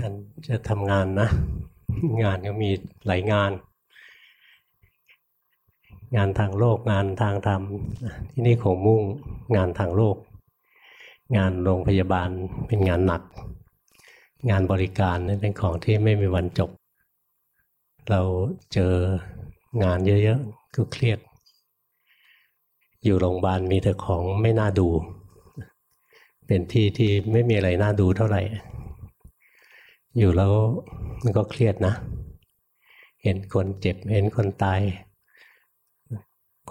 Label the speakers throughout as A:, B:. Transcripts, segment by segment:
A: การจะทำงานนะ งานก็มีหลายงาน งานทางโลกงานทางธรรมที่นี่คงมุ่งงานทางโลก งานโรงพยาบาลเป็นงานหนัก งานบริการนี่เป็นของที่ไม่มีวันจบ เราเจองานเยอะๆก็เครียด อยู่โรงพยาบาลมีแต่ของไม่น่าดู เป็นที่ที่ไม่มีอะไรน่าดูเท่าไหร่ อยู่แล้วมันก็เครียดนะ เห็นคนเจ็บเห็นคนตาย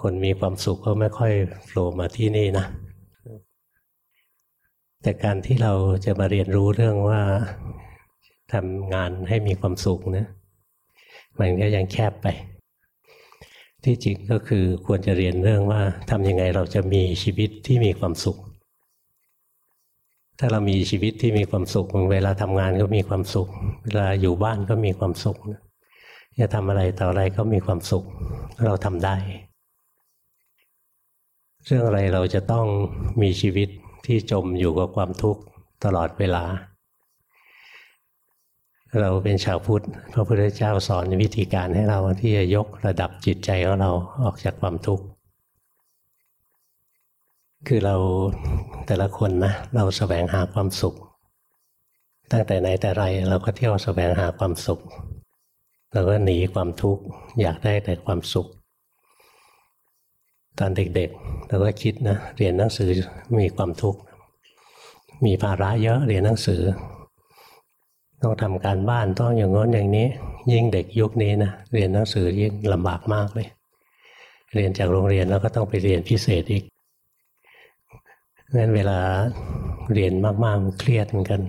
A: คนมีความสุขก็ไม่ค่อยโผล่มาที่นี่นะ แต่การที่เราจะมาเรียนรู้เรื่องว่าทำงานให้มีความสุขนะมันก็ยังแคบไป ที่จริงก็คือควรจะเรียนเรื่องว่าทำยังไงเราจะมีชีวิตที่มีความสุข ถ้าเรามีชีวิตที่มีความสุข เวลาทำงานก็มีความสุข เวลาอยู่บ้านก็มีความสุขจะทำอะไรต่ออะไรก็มีความสุข เราทำได้ เรื่องอะไรเราจะต้องมีชีวิตที่จมอยู่กับความทุกข์ตลอดเวลา เราเป็นชาวพุทธพระพุทธเจ้าสอนวิธีการให้เราที่จะยกระดับจิตใจของเราออกจากความทุกข์ คือเราแต่ละคนนะเราแสวงหาความสุข ตั้งแต่ไหนแต่ไรเราก็เที่ยวแสวงหาความสุข เราก็หนีความทุกข์อยากได้แต่ความสุข ตอนเด็กๆเราก็คิดนะเรียนหนังสือมีความทุกข์ มีภาระเยอะเรียนหนังสือ ต้องทำการบ้านต้องอย่างง้นอย่างนี้ ยิ่งเด็กยุคนี้นะเรียนหนังสือยิ่งลำบากมากเลย เรียนจากโรงเรียนแล้วก็ต้องไปเรียนพิเศษอีก งั้นเวลาเรียนมากๆมันเครียดเหมือนกัน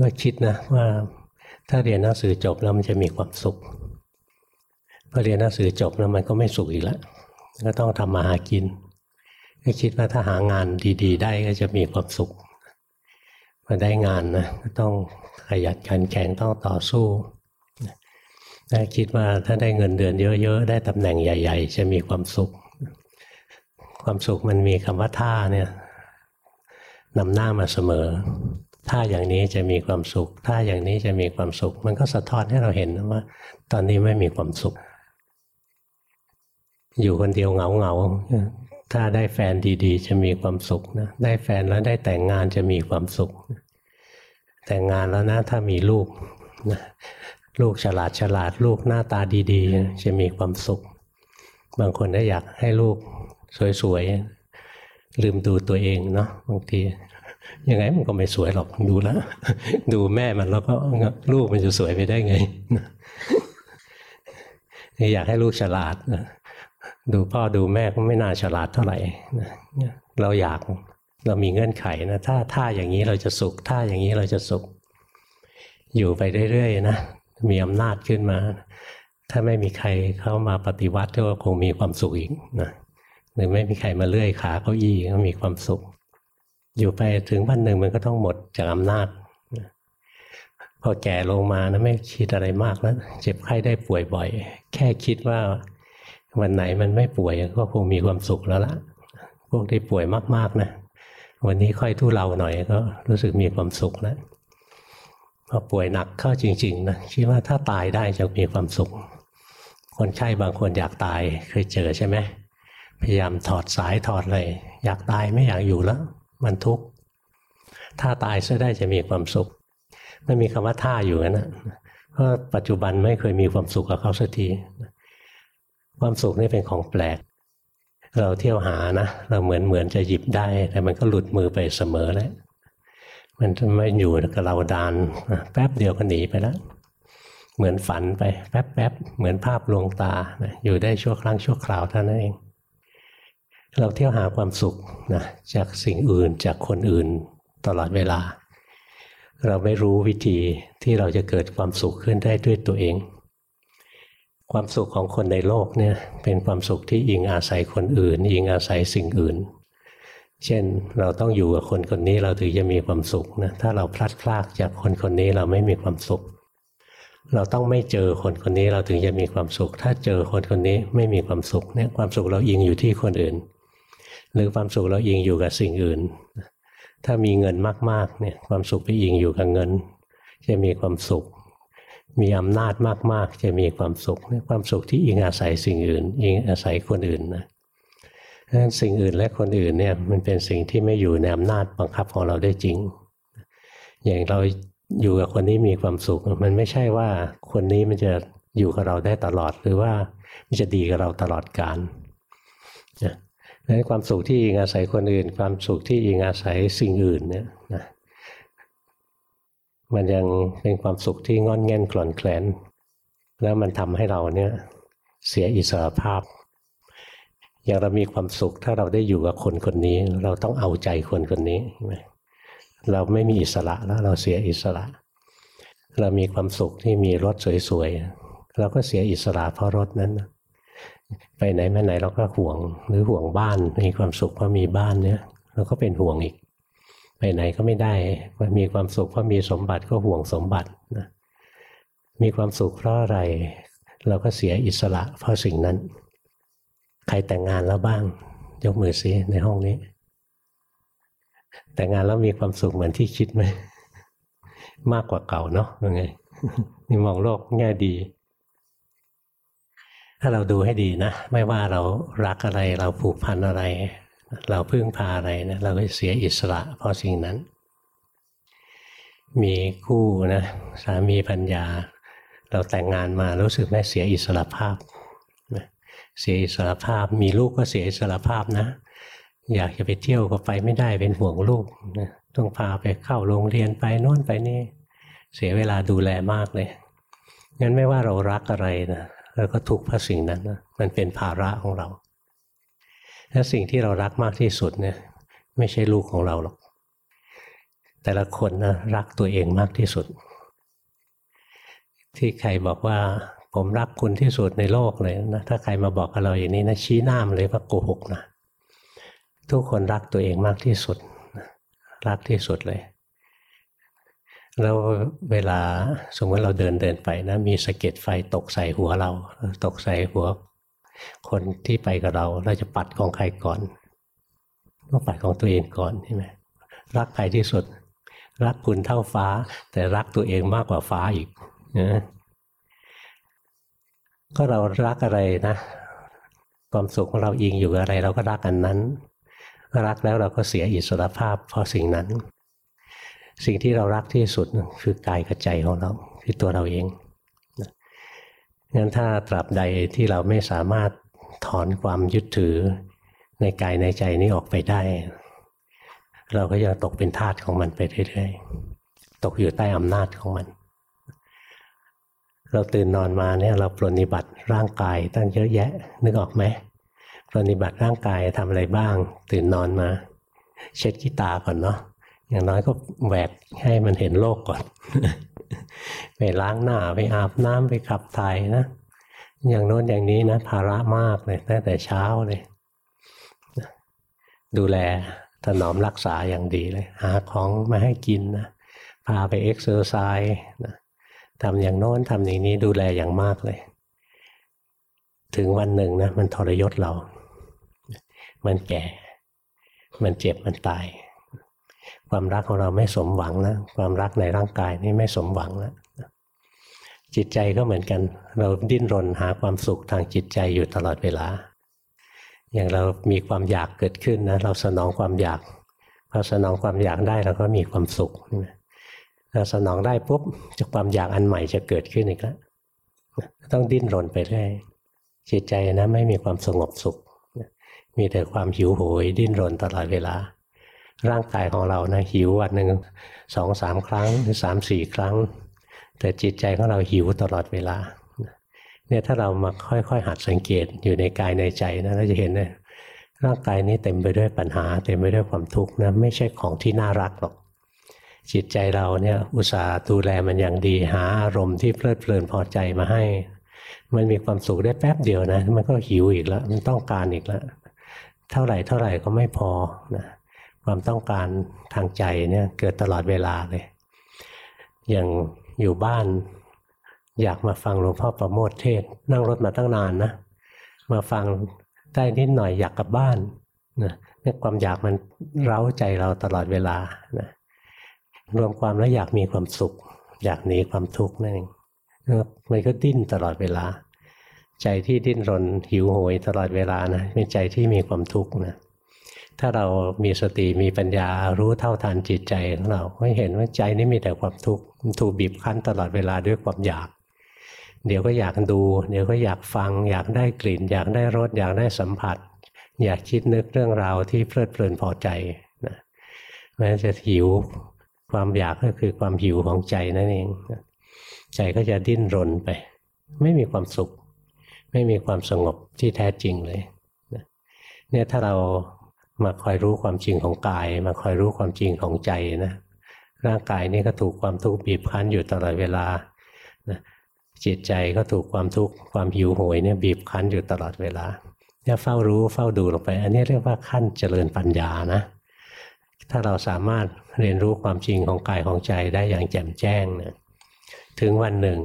A: ก็คิดนะว่าถ้าเรียนหนังสือจบแล้วมันจะมีความสุขพอเรียนหนังสือจบแล้วมันก็ไม่สุขอีกแล้วก็ต้องทำมาหากินก็คิดว่าถ้าหางานดี ๆ ได้ก็จะมีความสุขพอได้งานนะก็ต้องขยันขันแข็งต้องต่อสู้ถ้าคิดว่าถ้าได้เงินเดือนเยอะ ๆ ได้ตำแหน่งใหญ่ ๆ จะมีความสุข ความสุขมันมีคำว่าท่าเนี่ยนำหน้ามาเสมอถ้าอย่างนี้จะมีความสุขถ้าอย่างนี้จะมีความสุข มันก็สะท้อนให้เราเห็นว่า ตอนนี้ไม่มีความสุข อยู่คนเดียวเหงาเหงาถ้าได้แฟนดีๆ จะมีความสุขนะ ได้แฟนแล้วได้แต่งงานจะมีความสุข แต่งงานแล้วนะ ถ้ามีลูกนะลูกฉลาดฉลาดลูกหน้าตาดี ๆ จะมีความสุข บางคนก็อยากให้ลูก สวยๆลืมดูตัวเองเนาะบางทียังไงมันก็ไม่สวยหรอกดูแล้ว ดูแม่มันแล้วก็ลูกมันจะสวยไปได้ไงอยากให้ลูกฉลาดดูพ่อดูแม่ก็ไม่น่าฉลาดเท่าไหร่เราอยากเรามีเงื่อนไขนะถ้าท่าอย่างนี้เราจะสุขท่าอย่างนี้เราจะสุข อยู่ไปเรื่อยๆนะมีอำนาจขึ้นมา ถ้าไม่มีใครเข้ามาปฏิวัติก็คงมีความสุขอีกนะ หรือไม่มีใครมาเลื่อยขาเก้าอี้ก็มีความสุข อยู่ไปถึงวันหนึ่งมันก็ต้องหมดจากอำนาจพอแก่ลงมานะไม่คิดอะไรมากแล้ว เจ็บไข้ได้ป่วยบ่อย แค่คิดว่าวันไหนมันไม่ป่วยก็คงมีความสุขแล้วละพวกที่ป่วยมากๆนะวันนี้ค่อยทุเลาหน่อยก็รู้สึกมีความสุขแล้วพอป่วยหนักเข้าจริงๆนะคิดว่าถ้าตายได้จะมีความสุข คนไข้บางคนอยากตายเคยเจอใช่ไหม พยายามถอดสายถอดอะไรอยากตายไม่อยากอยู่แล้ว มันทุกข์ถ้าตายซะได้จะมีความสุข ไมันมีคำว่าท่าอยู่นะเพราะปัจจุบันไม่เคยมีความสุขกับเขาสักทีความสุขนี่เป็นของแปลก เราเที่ยวหานะ เราเหมือนเหมือนจะหยิบได้ แต่มันก็หลุดมือไปเสมอแล้วมันจะไม่อยู่กับเราดานแป๊บเดียวก็หนีไปแล้วเหมือนฝันไปแป๊บแป๊บเหมือนภาพลวงตาอยู่ได้ชั่วครั้งชั่วคราวเท่านั้นเอง เราเที่ยวหาความสุขนะจากสิ่งอื่นจากคนอื่นตลอดเวลา เราไม่รู้วิธีที่เราจะเกิดความสุขขึ้นได้ด้วยตัวเอง ความสุขของคนในโลกเนี่ยเป็นความสุขที่อิงอาศัยคนอื่น อิงอาศัยสิ่งอื่น เช่นเราต้องอยู่กับคนคนนี้เราถึงจะมีความสุขนะถ้าเราพลัดพรากจากคนคนนี้เราไม่มีความสุข เราต้องไม่เจอคนคนนี้เราถึงจะมีความสุข ถ้าเจอคนคนนี้ไม่มีความสุขเนี่ยความสุขเราอิงอยู่ที่คนอื่น หรือความสุขเราอิงอยู่กับสิ่งอื่น ถ้ามีเงินมากๆเนี่ยความสุขไปอิงอยู่กับเงิน จะมีความสุข มีอำนาจมากๆ จะมีความสุขความสุขที่อิงอาศัยสิ่งอื่น อิงอาศัยคนอื่นนะดังนั้นสิ่งอื่นและคนอื่นเนี่ยมันเป็นสิ่งที่ไม่อยู่ในอำนาจบังคับของเราได้จริง อย่างเราอยู่กับคนนี้มีความสุข มันไม่ใช่ว่าคนนี้มันจะอยู่กับเราได้ตลอดหรือว่ามันจะดีกับเราตลอดกาล นั้นความสุขที่อิงอาศัยคนอื่น ความสุขที่อิงอาศัยสิ่งอื่นเนี่ยนะมันยังเป็นความสุขที่งอนเง่นกล่อนแคลน แล้วมันทำให้เราเนี่ยเสียอิสรภาพ อย่างเรามีความสุขถ้าเราได้อยู่กับคนคนนี้ เราต้องเอาใจคนคนนี้เราไม่มีอิสระแล้วเราเสียอิสระ เรามีความสุขที่มีรถสวยๆเราก็เสียอิสระเพราะรถนั้น ไปไหนมาไหนเราก็ห่วงหรือห่วงบ้านมีความสุขเพราะมีบ้านเนี่ยเราก็เป็นห่วงอีก ไปไหนก็ไม่ได้มีความสุขเพราะมีสมบัติก็ห่วงสมบัตินะมีความสุขเพราะอะไร เราก็เสียอิสระเพราะสิ่งนั้น ใครแต่งงานแล้วบ้าง ยกมือซิในห้องนี้ แต่งงานแล้วมีความสุขเหมือนที่คิดไหมมากกว่าเก่าเนาะยังไงนี่มองโลกแง่ดี ถ้าเราดูให้ดีนะไม่ว่าเรารักอะไรเราผูกพันอะไร เราพึ่งพาอะไรนะเราก็เสียอิสระเพราะสิ่งนั้น มีคู่นะสามีพัญญา เราแต่งงานมารู้สึกแม่เสียอิสระภาพเสียอิสระภาพ มีลูกก็เสียอิสระภาพนะ อยากจะไปเที่ยวก็ไปไม่ได้เป็นห่วงลูกนะต้องพาไปเข้าโรงเรียนไปโน่นไปนี่ เสียเวลาดูแลมากเลยงั้นไม่ว่าเรารักอะไรนะ เราก็ทุกข์เพราะสิ่งนั้นนะมันเป็นภาระของเราและสิ่งที่เรารักมากที่สุดเนี่ย ไม่ใช่ลูกของเราหรอก แต่ละคนนะรักตัวเองมากที่สุด ที่ใครบอกว่าผมรักคุณที่สุดในโลกเลยนะถ้าใครมาบอกกับเราอย่างนี้นะชี้หน้ามันเลยว่าโกหกนะทุกคนรักตัวเองมากที่สุด รักที่สุดเลย แล้วเวลาสมมติเราเดินเดินไปนะ มีสะเก็ดไฟตกใส่หัวเรา ตกใส่หัว คนที่ไปกับเรา เราจะปัดของใครก่อนก็ปัดของตัวเองก่อนใช่ไหมรักใครที่สุด รักคุณเท่าฟ้า แต่รักตัวเองมากกว่าฟ้าอีกนะก็เรารักอะไรนะ ความสุขของเราอิงอยู่อะไร เราก็รักอันนั้น รักแล้วเราก็เสียอิสรภาพเพราะสิ่งนั้น สิ่งที่เรารักที่สุดคือกายกับใจของเราคือตัวเราเองงั้นถ้าตราบใดที่เราไม่สามารถถอนความยึดถือในกายในใจนี้ออกไปได้ เราก็ยังตกเป็นทาสของมันไปเรื่อยๆตกอยู่ใต้อำนาจของมัน เราตื่นนอนมาเนี่ยเราปรนิบัติร่างกายตั้งเยอะแยะ นึกออกไหมปฏิบัติร่างกายทำอะไรบ้าง ตื่นนอนมา เช็ดขี้ตาก่อนเนาะ อย่างน้อยก็แหวกให้มันเห็นโลกก่อน ไปล้างหน้าไปอาบน้ำไปขับถ่ายนะ อย่างโน้นอย่างนี้นะภาระมากเลยตั้งแต่เช้าเลย ดูแลถนอมรักษาอย่างดีเลย หาของมาให้กินนะพาไป exercise นะทำอย่างโน้นทำอย่างนี้ดูแลอย่างมากเลย ถึงวันหนึ่งนะมันทรยศเรา มันแก่ มันเจ็บมันตาย ความรักของเราไม่สมหวังแล้วความรักในร่างกายนี่ไม่สมหวังแล้วจิตใจก็เหมือนกัน เราดิ้นรนหาความสุขทางจิตใจอยู่ตลอดเวลา อย่างเรามีความอยากเกิดขึ้นนะเราสนองความอยากพอสนองความอยากได้เราก็มีความสุขเราสนองได้ปุ๊บจะความอยากอันใหม่จะเกิดขึ้นอีกแล้วต้องดิ้นรนไปเรื่อยจิตใจนะไม่มีความสงบสุข มีแต่ความหิวโหยดิ้นรนตลอดเวลา ร่างกายของเรานะหิววันหนึ่งสองสามครั้งหรือสามสี่ครั้ง แต่จิตใจของเราหิวตลอดเวลาเนี่ยถ้าเรามาค่อยๆ หัดสังเกตอยู่ในกายในใจนะเราจะเห็นเลยร่างกายนี้เต็มไปด้วยปัญหา เต็มไปด้วยความทุกข์นะไม่ใช่ของที่น่ารักหรอก จิตใจเราเนี่ยอุตส่าห์ดูแลมันอย่างดีหาอารมณ์ที่เพลิดเพลินพอใจมาให้ มันมีความสุขได้แป๊บเดียวนะ มันก็หิวอีกแล้ว มันต้องการอีกแล้ว เท่าไหร่เท่าไหร่ก็ไม่พอนะ ความต้องการทางใจเนี่ยเกิดตลอดเวลาเลย อย่างอยู่บ้านอยากมาฟังหลวงพ่อประโมทเทศ นั่งรถมาตั้งนานนะ มาฟังได้นิดหน่อยอยากกลับบ้านนะเนี่ยความอยากมันเร้าใจเราตลอดเวลานะรวมความแล้วอยากมีความสุข อยากหนีความทุกข์นั่นเองมันก็ดิ้นตลอดเวลา ใจที่ดิ้นรนหิวโหยตลอดเวลานะเป็นใจที่มีความทุกข์นะ ถ้าเรามีสติมีปัญญารู้เท่าทันจิตใจของเราก็เห็นว่าใจนี้มีแต่ความทุกข์ถูกบีบคั้นตลอดเวลาด้วยความอยาก เดี๋ยวก็อยากดู เดี๋ยวก็อยากฟัง อยากได้กลิ่น อยากได้รสอยากได้สัมผัส อยากคิดนึกเรื่องราวที่เพลิดเพลินพอใจนะแม้จะหิวความอยากก็คือความหิวของใจนั่นเองใจก็จะดิ้นรนไป ไม่มีความสุข ไม่มีความสงบที่แท้จริงเลยเนี่ยถ้าเรา มาคอยรู้ความจริงของกาย มาคอยรู้ความจริงของใจนะร่างกายนี่ก็ถูกความทุกข์บีบคั้นอยู่ตลอดเวลาจิตใจก็ถูกความทุกข์ความหิวโหยเนี่ยบีบคั้นอยู่ตลอดเวลาเนี่ยเฝ้ารู้เฝ้าดูลงไป อันนี้เรียกว่าขั้นเจริญปัญญานะ ถ้าเราสามารถเรียนรู้ความจริงของกายของใจได้อย่างแจ่มแจ้งเนะถึงวันหนึ่ง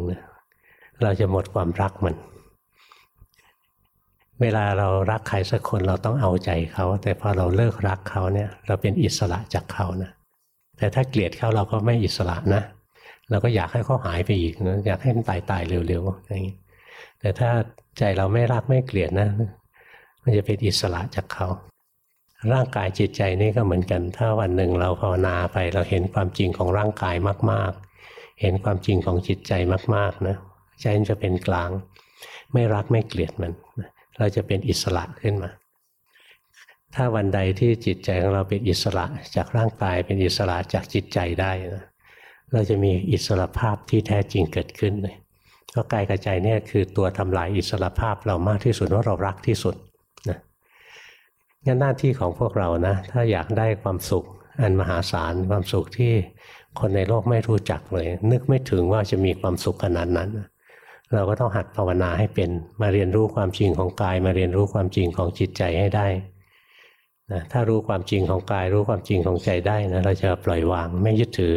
A: เราจะหมดความรักมัน เวลาเรารักใครสักคนเราต้องเอาใจเขา แต่พอเราเลิกรักเขาเนี่ยเราเป็นอิสระจากเขานะแต่ถ้าเกลียดเขาเราก็ไม่อิสระนะ เราก็อยากให้เขาหายไปอีกนะอยากให้มันตายตายเร็วๆอย่างนี้แต่ถ้าใจเราไม่รักไม่เกลียดนะ มันจะเป็นอิสระจากเขา ร่างกายจิตใจนี่ก็เหมือนกัน ถ้าวันหนึ่งเราภาวนาไป เราเห็นความจริงของร่างกายมาก ๆ เห็นความจริงของจิตใจมาก ๆนะใจจะเป็นกลาง ไม่รักไม่เกลียดมัน เราจะเป็นอิสระขึ้นมา ถ้าวันใดที่จิตใจของเราเป็นอิสระจากร่างกายเป็นอิสระจากจิตใจได้นะเราจะมีอิสระภาพที่แท้จริงเกิดขึ้นเลยเพราะกายกับใจเนี่ยคือตัวทำลายอิสระภาพเรามากที่สุดว่าเรารักที่สุดนะงั้นหน้าที่ของพวกเรานะ ถ้าอยากได้ความสุขอันมหาศาลความสุขที่คนในโลกไม่รู้จักเลย นึกไม่ถึงว่าจะมีความสุขขนาดนั้น เราก็ต้องหัดภาวนาให้เป็น มาเรียนรู้ความจริงของกาย มาเรียนรู้ความจริงของจิตใจให้ได้นะถ้ารู้ความจริงของกาย รู้ความจริงของใจได้นะเราจะปล่อยวางไม่ยึดถือ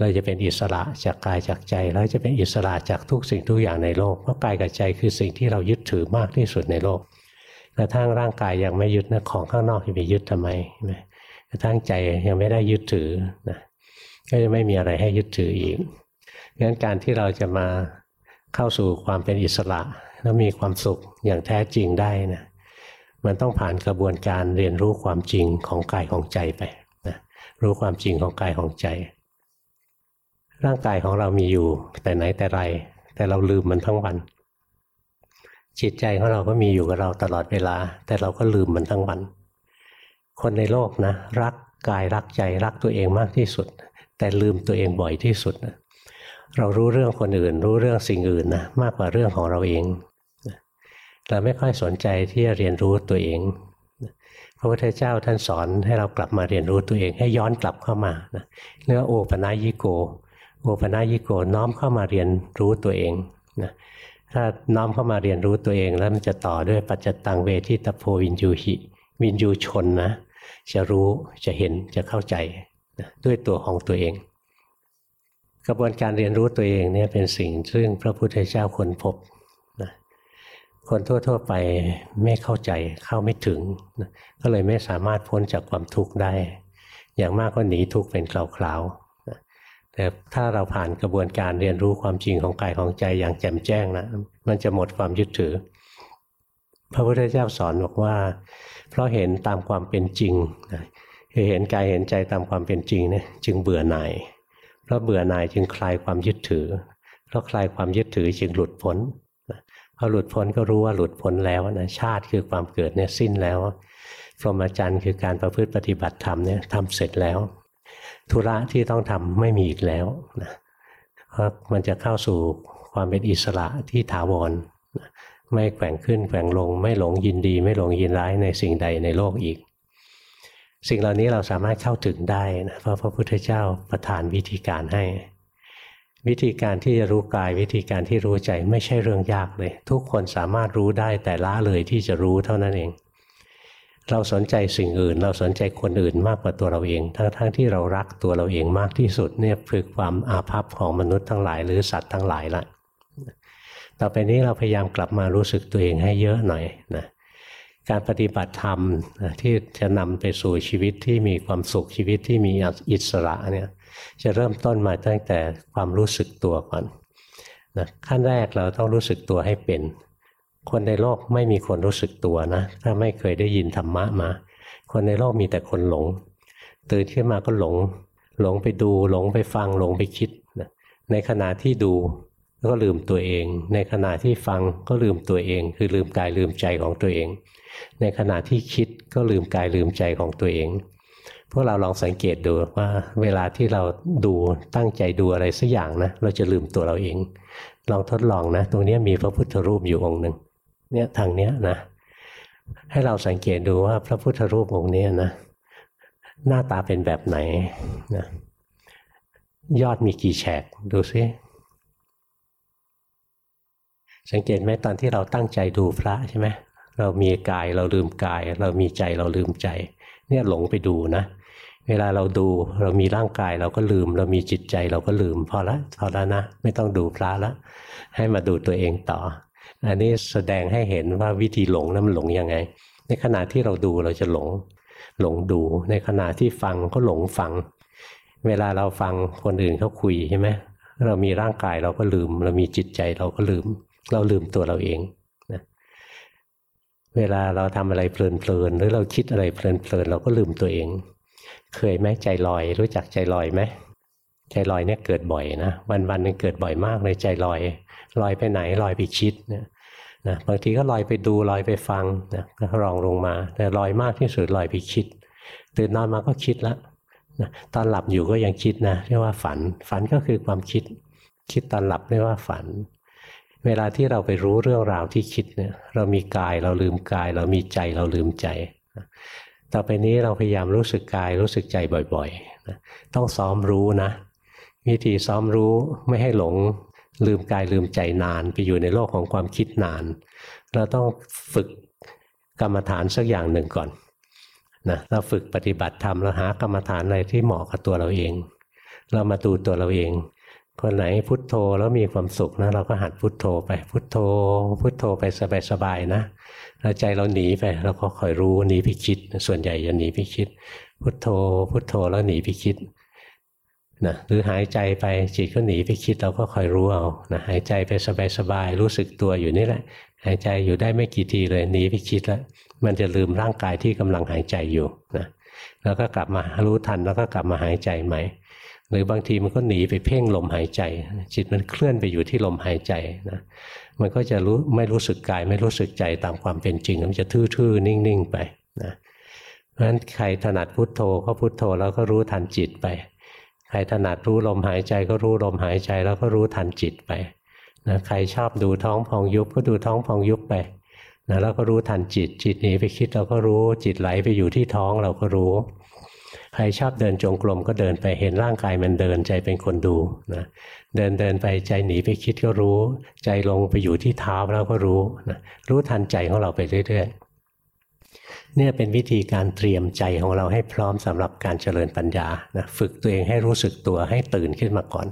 A: เราจะเป็นอิสระจากกายจากใจ แล้วจะเป็นอิสระจากทุกสิ่งทุกอย่างในโลกเพราะกายกับใจคือสิ่งที่เรายึดถือมากที่สุดในโลกกระทั่งร่างกายยังไม่ยึดนะของข้างนอกจะไปยึดทำไมกระทั่งใจยังไม่ได้ยึดถือนะก็จะไม่มีอะไรให้ยึดถืออีกงั้นการที่เราจะมา เข้าสู่ความเป็นอิสระ แล้วมีความสุขอย่างแท้จริงได้นะมันต้องผ่านกระบวนการเรียนรู้ความจริงของกายของใจไปนะรู้ความจริงของกายของใจ ร่างกายของเรามีอยู่ แต่ไหนแต่ไร แต่เราลืมมันทั้งวัน จิตใจของเราก็มีอยู่กับเราตลอดเวลา แต่เราก็ลืมมันทั้งวัน คนในโลกนะ รักกายรักใจรักตัวเองมากที่สุด แต่ลืมตัวเองบ่อยที่สุดนะ เรารู้เรื่องคนอื่น รู้เรื่องสิ่งอื่นนะมากกว่าเรื่องของเราเองเราไม่ค่อยสนใจที่จะเรียนรู้ตัวเองพระพุทธเจ้าท่านสอนให้เรากลับมาเรียนรู้ตัวเองให้ย้อนกลับเข้ามานะเรื่องโอปนายิโก โอปนายิโกน้อมเข้ามาเรียนรู้ตัวเองนะถ้าน้อมเข้ามาเรียนรู้ตัวเองแล้วมันจะต่อด้วยปัจจตังเวทิตโพวินยูหิวินยูชนนะจะรู้จะเห็นจะเข้าใจด้วยตัวของตัวเอง กระบวนการเรียนรู้ตัวเองเนี่ยเป็นสิ่งซึ่งพระพุทธเจ้าค้นพบนะคนทั่วๆไปไม่เข้าใจเข้าไม่ถึงนะก็เลยไม่สามารถพ้นจากความทุกข์ได้ อย่างมากก็หนีทุกข์เป็นคราวๆนะแต่ถ้าเราผ่านกระบวนการเรียนรู้ความจริงของกายของใจอย่างแจ่มแจ้งนะมันจะหมดความยึดถือ พระพุทธเจ้าสอนบอกว่า เพราะเห็นตามความเป็นจริงนะคือเห็นกายเห็นใจตามความเป็นจริงเนี่ยจึงเบื่อหน่าย เพราะเบื่อหน่ายจึงคลายความยึดถือ เพราะคลายความยึดถือจึงหลุดพ้นพอหลุดพ้นก็รู้ว่าหลุดพ้นแล้วนะชาติคือความเกิดเนี่ยสิ้นแล้วพรหมจรรย์คือการประพฤติปฏิบัติธรรมเนี่ยทำเสร็จแล้ว ธุระที่ต้องทำไม่มีอีกแล้วนะเพราะมันจะเข้าสู่ความเป็นอิสระที่ถาวรไม่แกว่งขึ้นแกว่งลง ไม่หลงยินดี ไม่หลงยินร้ายในสิ่งใดในโลกอีก สิ่งเหล่านี้เราสามารถเข้าถึงได้นะเพราะพระพุทธเจ้าประทานวิธีการให้ วิธีการที่จะรู้กายวิธีการที่รู้ใจไม่ใช่เรื่องยากเลย ทุกคนสามารถรู้ได้แต่ละเลยที่จะรู้เท่านั้นเอง เราสนใจสิ่งอื่น เราสนใจคนอื่นมากกว่าตัวเราเอง ทั้งๆทที่เรารักตัวเราเองมากที่สุดเนี่ยคือความอาภัพของมนุษย์ทั้งหลาย หรือสัตว์ทั้งหลายละต่อไปนี้เราพยายามกลับมารู้สึกตัวเองให้เยอะหน่อยนะ การปฏิบัติธรรมที่จะนำไปสู่ชีวิตที่มีความสุขชีวิตที่มีอิสระเนี่ยจะเริ่มต้นมาตั้งแต่ความรู้สึกตัวก่อนนะขั้นแรกเราต้องรู้สึกตัวให้เป็น คนในโลกไม่มีคนรู้สึกตัวนะ ถ้าไม่เคยได้ยินธรรมะมา คนในโลกมีแต่คนหลง ตื่นขึ้นมาก็หลง หลงไปดูหลงไปฟังหลงไปคิดนะในขณะที่ดูก็ลืมตัวเอง ในขณะที่ฟังก็ลืมตัวเอง คือลืมกายลืมใจของตัวเอง ในขณะที่คิดก็ลืมกายลืมใจของตัวเอง พวกเราลองสังเกตดูว่าเวลาที่เราดูตั้งใจดูอะไรสักอย่างนะเราจะลืมตัวเราเอง ลองทดลองนะ ตรงนี้มีพระพุทธรูปอยู่องค์หนึ่งเนี่ยทางเนี้ยนะให้เราสังเกตดูว่าพระพุทธรูปองค์นี้นะหน้าตาเป็นแบบไหนนะยอดมีกี่แฉกดูซิสังเกตไหมตอนที่เราตั้งใจดูพระใช่ไหม เรามีกายเราลืมกาย เรามีใจเราลืมใจ เนี่ยหลงไปดูนะ เวลาเราดูเรามีร่างกายเราก็ลืม เรามีจิตใจเราก็ลืมพอละพอแล้วนะ ไม่ต้องดูพระละ ให้มาดูตัวเองต่อ อันนี้แสดงให้เห็นว่าวิธีหลงนั้นมันหลงยังไง ในขณะที่เราดูเราจะหลง หลงดู ในขณะที่ฟังก็หลงฟัง เวลาเราฟังคนอื่นเขาคุยใช่ไหมเรามีร่างกายเราก็ลืม เรามีจิตใจเราก็ลืม เราลืมตัวเราเอง เวลาเราทำอะไรเพลินๆหรือเราคิดอะไรเพลินๆเราก็ลืมตัวเอง เคยไหมใจลอย รู้จักใจลอยไหมใจลอยเนี่ยเกิดบ่อยนะวันวันนึงเกิดบ่อยมากเลยใจลอย ลอยไปไหนลอยไปคิดนะนะบางทีก็ลอยไปดูลอยไปฟังนะก็รองลงมา แต่ลอยมากที่สุดลอยไปคิด ตื่นนอนมาก็คิดล้วนะตอนหลับอยู่ก็ยังคิดนะเรียกว่าฝัน ฝันก็คือความคิด คิดตอนหลับเรียกว่าฝัน เวลาที่เราไปรู้เรื่องราวที่คิดเนี่ยเรามีกายเราลืมกาย เรามีใจเราลืมใจ ต่อไปนี้เราพยายามรู้สึกกายรู้สึกใจบ่อยๆ ต้องซ้อมรู้นะ วิธีซ้อมรู้ไม่ให้หลงลืมกายลืมใจนาน ไปอยู่ในโลกของความคิดนาน เราต้องฝึกกรรมฐานสักอย่างหนึ่งก่อนนะเราฝึกปฏิบัติธรรมเราหากรรมฐานอะไรที่เหมาะกับตัวเราเอง เรามาดูตัวเราเอง คนไหนพุทโธแล้วมีความสุขนะเราก็หัดพุทโธไปพุทโธ พุทโธไปสบายๆนะแล้วใจเราหนีไปเราก็คอยรู้หนีไปคิด ส่วนใหญ่จะหนีไปคิด พุทโธ พุทโธแล้วหนีไปคิดนะหรือหายใจไปจิตก็หนีไปคิดเราก็คอยรู้เอานะหายใจไปสบายๆรู้สึกตัวอยู่นี่แหละ หายใจอยู่ได้ไม่กี่ทีเลยหนีไปคิดแล้ว มันจะลืมร่างกายที่กำลังหายใจอยู่นะแล้วก็กลับมารู้ทันแล้วก็กลับมาหายใจใหม่ หรือบางทีมันก็หนีไปเพ่งลมหายใจ จิตมันเคลื่อนไปอยู่ที่ลมหายใจนะมันก็จะรู้ไม่รู้สึกกาย ไม่รู้สึกใจตามความเป็นจริง มันจะทื่อๆนิ่งๆไปนะเพราะฉะนั้นใครถนัดพุทโธก็พุทโธแล้วก็รู้ทันจิตไป ใครถนัดรู้ลมหายใจก็รู้ลมหายใจแล้วก็รู้ทันจิตไปนะใครชอบดูท้องพองยุบก็ดูท้องพองยุบไปนะแล้วก็รู้ทันจิต จิตหนีไปคิดเราก็รู้จิตไหลไปอยู่ที่ท้องเราก็รู้ ใครชอบเดินจงกรมก็เดินไปเห็นร่างกายมันเดินใจเป็นคนดูนะเดินเดินไปใจหนีไปคิดก็รู้ ใจลงไปอยู่ที่เท้าแล้วก็รู้นะรู้ทันใจของเราไปเรื่อยๆเนี่ยเป็นวิธีการเตรียมใจของเราให้พร้อมสำหรับการเจริญปัญญานะฝึกตัวเองให้รู้สึกตัวให้ตื่นขึ้นมาก่อน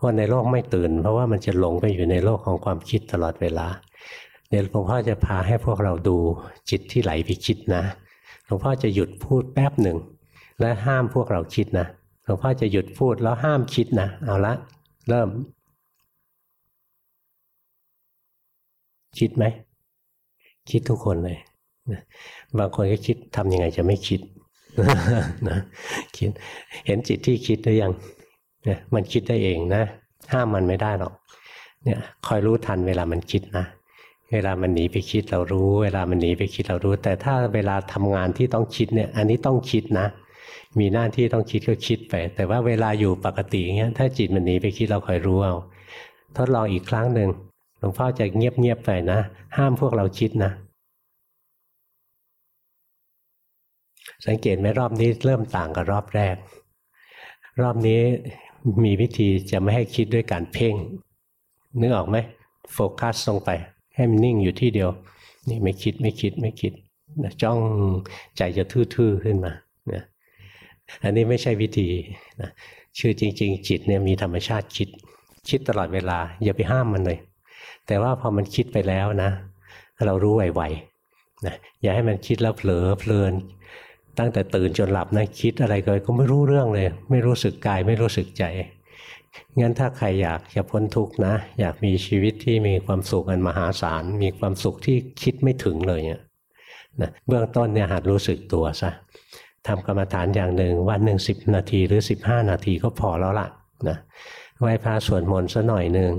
A: คนในโลกไม่ตื่น เพราะว่ามันจะหลงไปอยู่ในโลกของความคิดตลอดเวลาเดี๋ยวหลวงพ่อจะพาให้พวกเราดูจิตที่ไหลไปคิดนะหลวงพ่อจะหยุดพูดแป๊บหนึ่ง และห้ามพวกเราคิดนะหลวงพ่อจะหยุดพูดแล้วห้ามคิดนะเอาละ เริ่ม คิดไหม คิดทุกคนเลยบางคนก็คิดทำยังไงจะไม่คิดนะคิดเห็นจิตที่คิดหรือยังเนี่ยมันคิดได้เองนะ ห้ามมันไม่ได้หรอก เนี่ยคอยรู้ทันเวลามันคิดนะเวลามันหนีไปคิดเรารู้ เวลามันหนีไปคิดเรารู้ แต่ถ้าเวลาทำงานที่ต้องคิดเนี่ย อันนี้ต้องคิดนะ มีหน้าที่ต้องคิดก็คิดไป แต่ว่าเวลาอยู่ปกติอย่างเงี้ยถ้าจิตมันหนีไปคิดเราคอยรู้เอาทดลองอีกครั้งหนึ่งหลวงพ่อจะเงียบเงียบไปนะ ห้ามพวกเราคิดนะ สังเกตไหมรอบนี้เริ่มต่างกับรอบแรก รอบนี้มีวิธีจะไม่ให้คิดด้วยการเพ่ง นึกออกไหมโฟกัสลงไป ให้มันนิ่งอยู่ที่เดียว นี่ไม่คิดไม่คิดไม่คิดจ้องใจจะทื่อๆขึ้นมา อันนี้ไม่ใช่วิธีนะชื่อจริง ๆ จิตเนี่ยมีธรรมชาติคิด คิดตลอดเวลา อย่าไปห้ามมันเลย แต่ว่าพอมันคิดไปแล้วนะ เรารู้ไวๆนะอย่าให้มันคิดแล้วเผลอเพลิน ตั้งแต่ตื่นจนหลับนะคิดอะไรก็ไม่รู้เรื่องเลย ไม่รู้สึกกายไม่รู้สึกใจงั้นถ้าใครอยากจะพ้นทุกข์นะ อยากมีชีวิตที่มีความสุขอันมหาศาล มีความสุขที่คิดไม่ถึงเลยเนี่ยนะเบื้องต้นเนี่ยหัดรู้สึกตัวซะ ทำกรรมฐานอย่างหนึ่ง วันหนึ่งสิบนาทีหรือสิบห้านาทีก็พอแล้วล่ะนะไหว้พระสวดมนต์สัหน่อยหนึ่ง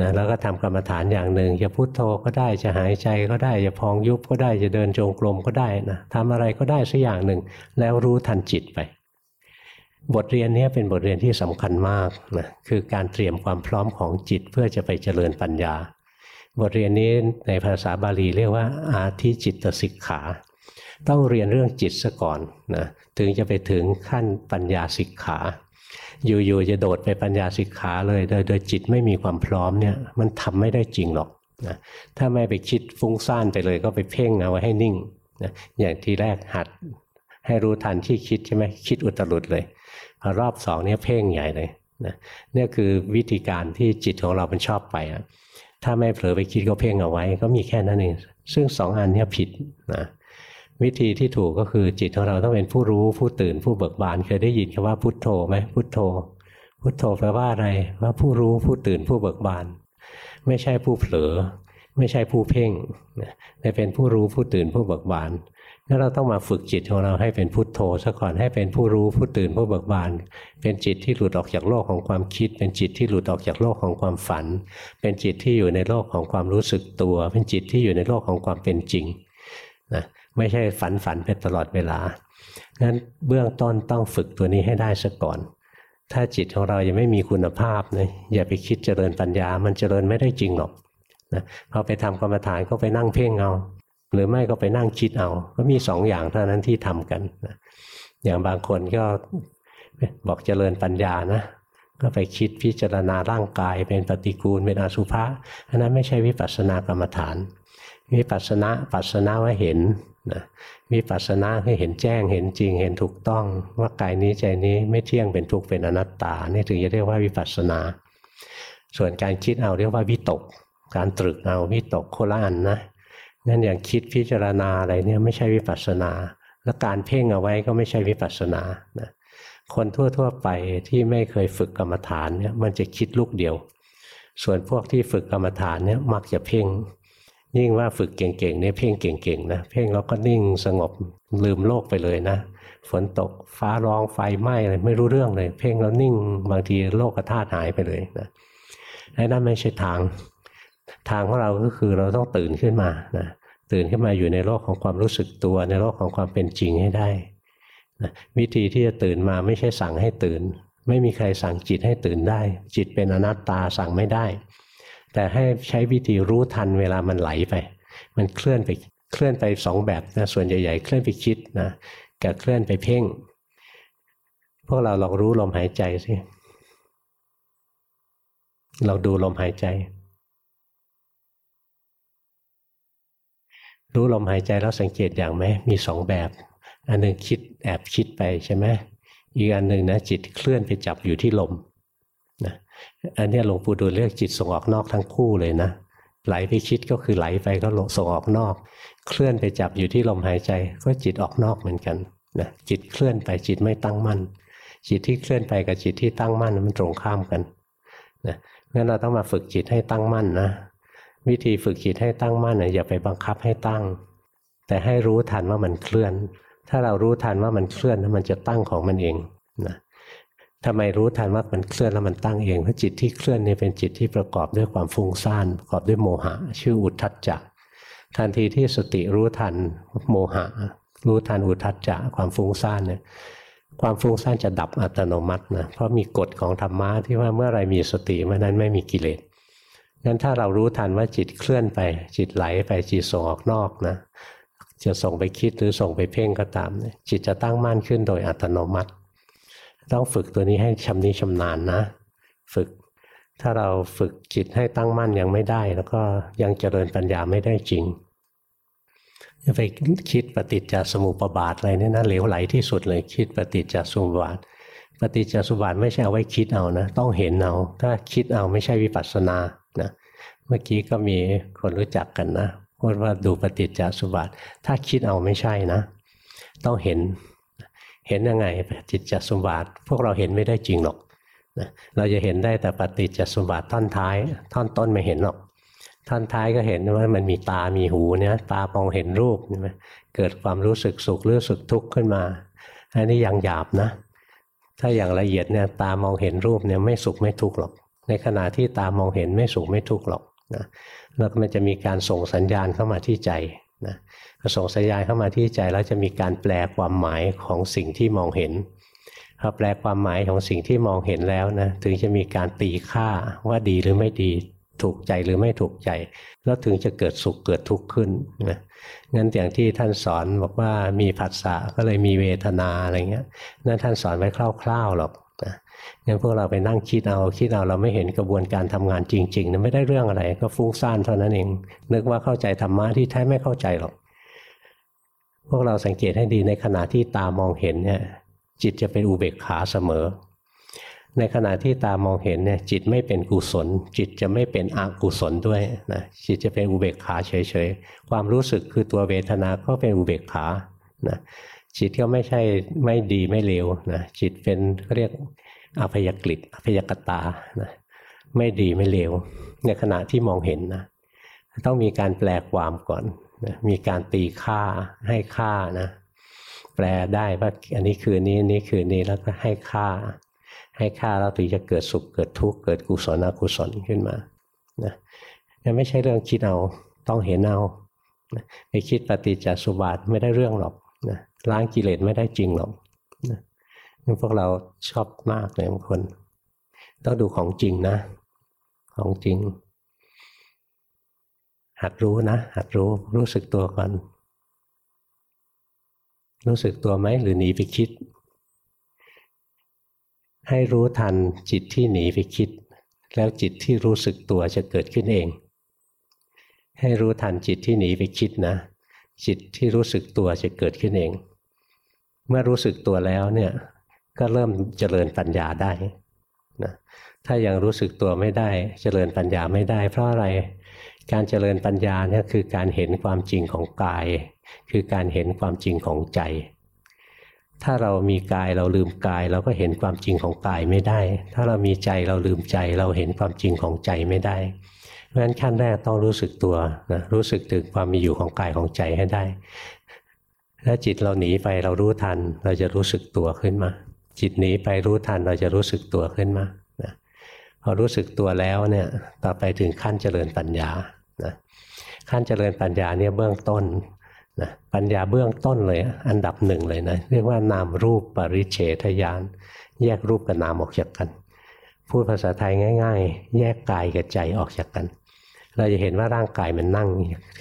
A: นะแล้วก็ทำกรรมฐานอย่างหนึ่งจะพุโทโธก็ได้จะหายใจก็ได้จะพองยุบก็ได้จะเดินจงกรมก็ได้นะทำอะไรก็ได้สักอย่างหนึ่ง แล้วรู้ทันจิตไป บทเรียนนี้เป็นบทเรียนที่สำคัญมากนะคือการเตรียมความพร้อมของจิตเพื่อจะไปเจริญปัญญา บทเรียนนี้ในภาษาบาลีเรียกว่า อาทิจิตสิกขา ต้องเรียนเรื่องจิตซะก่อนนะถึงจะไปถึงขั้นปัญญาสิกขาอยู่ๆจะโดดไปปัญญาสิกขาเลยโดยโดยจิตไม่มีความพร้อมเนี่ยมันทำไม่ได้จริงหรอกนะถ้าไม่ไปคิดฟุ้งซ่านไปเลยก็ไปเพ่งเอาไว้ให้นิ่งนะอย่างทีแรกหัดให้รู้ทันที่คิดใช่ไหมคิดอุตรุดเลยพอรอบสองเนี่ยเพ่งใหญ่เลยนะนี่คือวิธีการที่จิตของเราเป็นชอบไปอะถ้าไม่เผลอไปคิดก็เพ่งเอาไว้ ก็มีแค่นั้นเองซึ่งสองอันนี้ผิดนะ วิธีที่ถูกก็คือจิตของเราต้องเป็นผู้รู้ผู้ตื่นผู้เบิกบานเคยได้ยินคำว่าพุทโธไหมพุทโธ พุทโธแปลว่าอะไรว่าผู้รู้ผู้ตื่นผู้เบิกบาน ไม่ใช่ผู้เผลอ ไม่ใช่ผู้เพ่งแต่เป็นผู้รู้ผู้ตื่นผู้เบิกบานงั้นเราต้องมาฝึกจิตของเราให้เป็นพุทโธซะก่อนให้เป็นผู้รู้ผู้ตื่นผู้เบิกบาน เป็นจิตที่หลุดออกจากโลกของความคิด เป็นจิตที่หลุดออกจากโลกของความฝัน เป็นจิตที่อยู่ในโลกของความรู้สึกตัว เป็นจิตที่อยู่ในโลกของความเป็นจริง ไม่ใช่ฝันฝันไปตลอดเวลางั้นเบื้องต้นต้องฝึกตัวนี้ให้ได้ซะก่อน ถ้าจิตของเรายังไม่มีคุณภาพนะอย่าไปคิดเจริญปัญญา มันเจริญไม่ได้จริงหรอกนะพอไปทำกรรมฐานก็ไปนั่งเพ่งเอา หรือไม่ก็ไปนั่งคิดเอา ก็มีสองอย่างเท่านั้นที่ทำกันนะอย่างบางคนก็บอกเจริญปัญญานะก็ไปคิดพิจารณาร่างกายเป็นปฏิกูลเป็นอสุภะอันนั้นไม่ใช่วิปัสสนากรรมฐานวิปัสสนาปัสสนาว่าเห็นนะวิปัสสนาให้เห็นแจ้งเห็นจริงเห็นถูกต้อง ว่ากายนี้ใจนี้ไม่เที่ยงเป็นทุกข์เป็นอนัตตา นี่ถึงจะเรียกว่าวิปัสสนา ส่วนการคิดเอาเรียกว่าวิตก การตรึกเอาวิตกโคละอันนะงั้นอย่างคิดพิจารณาอะไรเนี่ยไม่ใช่วิปัสสนา และการเพ่งเอาไว้ก็ไม่ใช่วิปัสสนานะคนทั่วๆไปที่ไม่เคยฝึกกรรมฐานเนี่ยมันจะคิดลูกเดียว ส่วนพวกที่ฝึกกรรมฐานเนี่ยมักจะเพ่ง ยิ่งว่าฝึกเก่งๆเนี่ยเพ่งเก่งๆนะเพ่งแล้วก็นิ่งสงบลืมโลกไปเลยนะ ฝนตกฟ้าร้องไฟไหม้อะไรไม่รู้เรื่องเลย เพ่งแล้วนิ่งบางทีโลกธาตุหายไปเลยนะนั่นไม่ใช่ทาง ทางของเราก็คือเราต้องตื่นขึ้นมานะตื่นขึ้นมาอยู่ในโลกของความรู้สึกตัวในโลกของความเป็นจริงให้ได้นะวิธีที่จะตื่นมาไม่ใช่สั่งให้ตื่น ไม่มีใครสั่งจิตให้ตื่นได้ จิตเป็นอนัตตาสั่งไม่ได้ แต่ให้ใช้วิธีรู้ทันเวลามันไหลไป มันเคลื่อนไปเคลื่อนไปสองแบบนะส่วนใหญ่ๆ เคลื่อนไปคิดนะกับเคลื่อนไปเพ่ง พวกเราลองรู้ลมหายใจสิเราดูลมหายใจ รู้ลมหายใจแล้วสังเกตอย่างไหมมีสองแบบ อันหนึ่งคิดแอบคิดไปใช่ไหมอีกอันหนึ่งนะจิตเคลื่อนไปจับอยู่ที่ลม อันนี้หลวงปู่ดูลเรียกจิตส่งออกนอกทั้งคู่เลยนะไหลไปคิดก็คือไหลไปก็ส่งออกนอก เคลื่อนไปจับอยู่ที่ลมหายใจ ก็จิตออกนอกเหมือนกันนะจิตเคลื่อนไปจิตไม่ตั้งมั่น จิตที่เคลื่อนไปกับจิตที่ตั้งมั่นมันตรงข้ามกันนะงั้นเราต้องมาฝึกจิตให้ตั้งมั่นนะวิธีฝึกจิตให้ตั้งมั่นนะอย่าไปบังคับให้ตั้ง แต่ให้รู้ทันว่ามันเคลื่อน ถ้าเรารู้ทันว่ามันเคลื่อนมันจะตั้งของมันเองนะ ทำไมรู้ทันว่ามันเคลื่อนแล้วมันตั้งเองเพราะจิตที่เคลื่อนนี่เป็นจิตที่ประกอบด้วยความฟุ้งซ่านประกอบด้วยโมหะ ชื่ออุทธัจจะทันทีที่สติรู้ทันโมหะ รู้ทันอุทธัจจะความฟุ้งซ่านเนี่ยความฟุ้งซ่านจะดับอัตโนมัตินะเพราะมีกฎของธรรมะที่ว่าเมื่อไรมีสติเมื่อนั้นไม่มีกิเลสงั้นถ้าเรารู้ทันว่าจิตเคลื่อนไป จิตไหลไปจิตส่งออกนอกนะจะส่งไปคิดหรือส่งไปเพ่งก็ตาม จิตจะตั้งมั่นขึ้นโดยอัตโนมัติ ต้องฝึกตัวนี้ให้ชำนิชำนาญนะ ฝึกถ้าเราฝึกจิตให้ตั้งมั่นยังไม่ได้ แล้วก็ยังเจริญปัญญาไม่ได้จริงจะไปคิดปฏิจจสมุปบาทอะไรนี่นะเหลวไหลที่สุดเลยคิดปฏิจจสมุปบาท ปฏิจจสมุปบาทไม่ใช่เอาไว้คิดเอานะ ต้องเห็นเอา ถ้าคิดเอาไม่ใช่วิปัสสนานะเมื่อกี้ก็มีคนรู้จักกันนะพูดว่าดูปฏิจจสมุปบาท ถ้าคิดเอาไม่ใช่นะ ต้องเห็น เห็นยังไงจิตจสมบัติพวกเราเห็นไม่ได้จริงหรอกนะเราจะเห็นได้แต่ปฏิจจสมบัติท่อนท้าย ท่อนต้นไม่เห็นหรอก ท่อนท้ายก็เห็นว่ามันมีตามีหูเนี่ยตามองเห็นรูปใช่ไหมเกิดความรู้สึกสุขรู้สึกทุกข์ขึ้นมา อันนี้ยังหยาบนะ ถ้าอย่างละเอียดเนี่ยตามองเห็นรูปเนี่ยไม่สุขไม่ทุกข์หรอก ในขณะที่ตามองเห็นไม่สุขไม่ทุกข์หรอกนะแล้วมันจะมีการส่งสัญญาณเข้ามาที่ใจ ส่งสัญญาณเข้ามาที่ใจแล้วจะมีการแปลความหมายของสิ่งที่มองเห็นพอแปลความหมายของสิ่งที่มองเห็นแล้วนะถึงจะมีการตีค่าว่าดีหรือไม่ดีถูกใจหรือไม่ถูกใจ แล้วถึงจะเกิดสุขเกิดทุกข์ขึ้นนะงั้นอย่างที่ท่านสอนบอกว่ามีผัสสะก็เลยมีเวทนาอะไรเงี้ยนั่นท่านสอนไว้คร่าวๆหรอกนะงั้นพวกเราไปนั่งคิดเอาคิดเอาเราไม่เห็นกระบวนการทำงานจริงๆนะไม่ได้เรื่องอะไรก็ฟุ้งซ่านเท่านั้นเองนึกว่าเข้าใจธรรมะที่แท้ไม่เข้าใจหรอก พวกเราสังเกตให้ดีในขณะที่ตามองเห็นเนี่ยจิตจะเป็นอุเบกขาเสมอ ในขณะที่ตามองเห็นเนี่ยจิตไม่เป็นกุศล จิตจะไม่เป็นอกุศลด้วยนะจิตจะเป็นอุเบกขาเฉยๆ ความรู้สึกคือตัวเวทนาก็เป็นอุเบกขานะจิตก็ไม่ใช่ไม่ดีไม่เลวนะจิตเป็นเรียกอภยกฤิอภยกตานะไม่ดีไม่เลวในขณะที่มองเห็นนะต้องมีการแปลความก่อน นะมีการตีค่าให้ค่านะแปลได้ว่าอันนี้คือนี้นี้คือนี้แล้วก็ให้ค่า ให้ค่าแล้วถึงจะเกิดสุขเกิดทุกข์เกิดกุศลอกุศลขึ้นมานะยังไม่ใช่เรื่องคิดเอาต้องเห็นเอาไปคิดปฏิจจสุบาทไม่ได้เรื่องหรอกนะล้างกิเลสไม่ได้จริงหรอกนะพวกเราชอบมากเลยบางคน ต้องดูของจริงนะ ของจริง หัดรู้นะ หัดรู้รู้สึกตัวก่อน รู้สึกตัวไหมหรือหนีไปคิด ให้รู้ทันจิตที่หนีไปคิด แล้วจิตที่รู้สึกตัวจะเกิดขึ้นเอง ให้รู้ทันจิตที่หนีไปคิดนะ จิตที่รู้สึกตัวจะเกิดขึ้นเอง เมื่อรู้สึกตัวแล้วเนี่ยก็เริ่มเจริญปัญญาได้นะถ้ายังรู้สึกตัวไม่ได้ เจริญปัญญาไม่ได้ เพราะอะไร การเจริญปัญญาเนี่ยคือการเห็นความจริงของกาย คือการเห็นความจริงของใจ ถ้าเรามีกายเราลืมกาย เราก็เห็นความจริงของกายไม่ได้ ถ้าเรามีใจเราลืมใจ เราเห็นความจริงของใจไม่ได้ เพราะฉะนั้นขั้นแรกต้องรู้สึกตัวนะรู้สึกถึงความมีอยู่ของกายของใจให้ได้ถ้าจิตเราหนีไปเรารู้ทัน เราจะรู้สึกตัวขึ้นมา จิตหนีไปรู้ทันเราจะรู้สึกตัวขึ้นมานะพอรู้สึกตัวแล้วเนี่ยต่อไปถึงขั้นเจริญปัญญา นะขั้นเจริญปัญญาเนี่ยเบื้องต้นนะปัญญาเบื้องต้นเลย อันดับหนึ่งเลยนะเรียกว่านามรูปปริเฉทญาณแยกรูปกับนามออกจากกัน พูดภาษาไทยง่าย ๆ แยกกายกับใจออกจากกัน เราจะเห็นว่าร่างกายมันนั่ง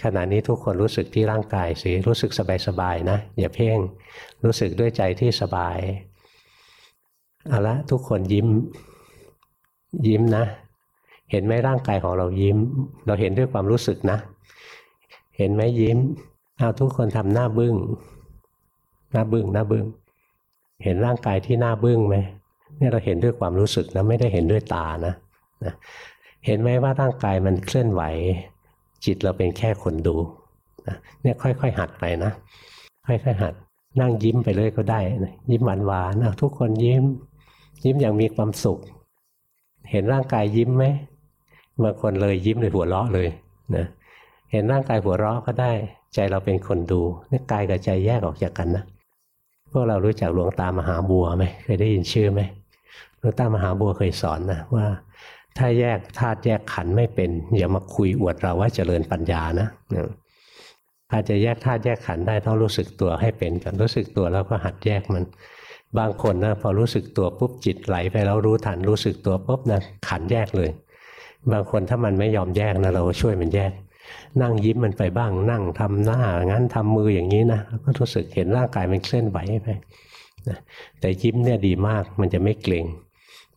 A: ขณะนี้ทุกคนรู้สึกที่ร่างกายสิรู้สึกสบายๆนะอย่าเพ่งรู้สึกด้วยใจที่สบายเอาละทุกคนยิ้มยิ้มนะ เห็นไหมร่างกายของเรายิ้ม เราเห็นด้วยความรู้สึกนะ เห็นไหมยิ้มเอาทุกคนทำหน้าบึง้งหน้าบึง้งหน้าบึง้งเห็นร่างกายที่หน้าบึ้งไหมเนี่ยเราเห็นด้วยความรู้สึกนะไม่ได้เห็นด้วยตานะนะเห็นไหมว่าร่างกายมันเคลื่อนไหว จิตเราเป็นแค่คนดูนะเนี่ยค่อยๆหัดไปนะค่อยๆหัด นั่งยิ้มไปเลยก็ได้นะยิ้มหวานๆนะทุกคนยิ้ม ยิ้มอย่างมีความสุข เห็นร่างกายยิ้มไหม บางคนเลยยิ้มเลยหัวเราะเลยนะเห็นร่างกายหัวเราะก็ได้ ใจเราเป็นคนดูนี่กายกับใจแยกออกจากกันนะพวกเรารู้จักหลวงตามหาบัวไหมเคยได้ยินชื่อไหมหลวงตามหาบัวเคยสอนนะว่า ถ้าแยกธาตุแยกขันไม่เป็น อย่ามาคุยอวดเราว่าเจริญปัญญานะถ้าจะแยกธาตุแยกขันได้ต้องรู้สึกตัวให้เป็นกันรู้สึกตัวแล้วก็หัดแยกมัน บางคนนะพอรู้สึกตัวปุ๊บจิตไหลไปแล้วรู้ทันรู้สึกตัวปุ๊บนะขันแยกเลย บางคนถ้ามันไม่ยอมแยกนะเราช่วยมันแยก นั่งยิ้มมันไปบ้าง นั่งทำหน้างั้นทำมืออย่างนี้นะก็รู้สึกเห็นร่างกายมันเคลื่อนไหวไปนะแต่ยิ้มเนี่ยดีมากมันจะไม่เกร็ง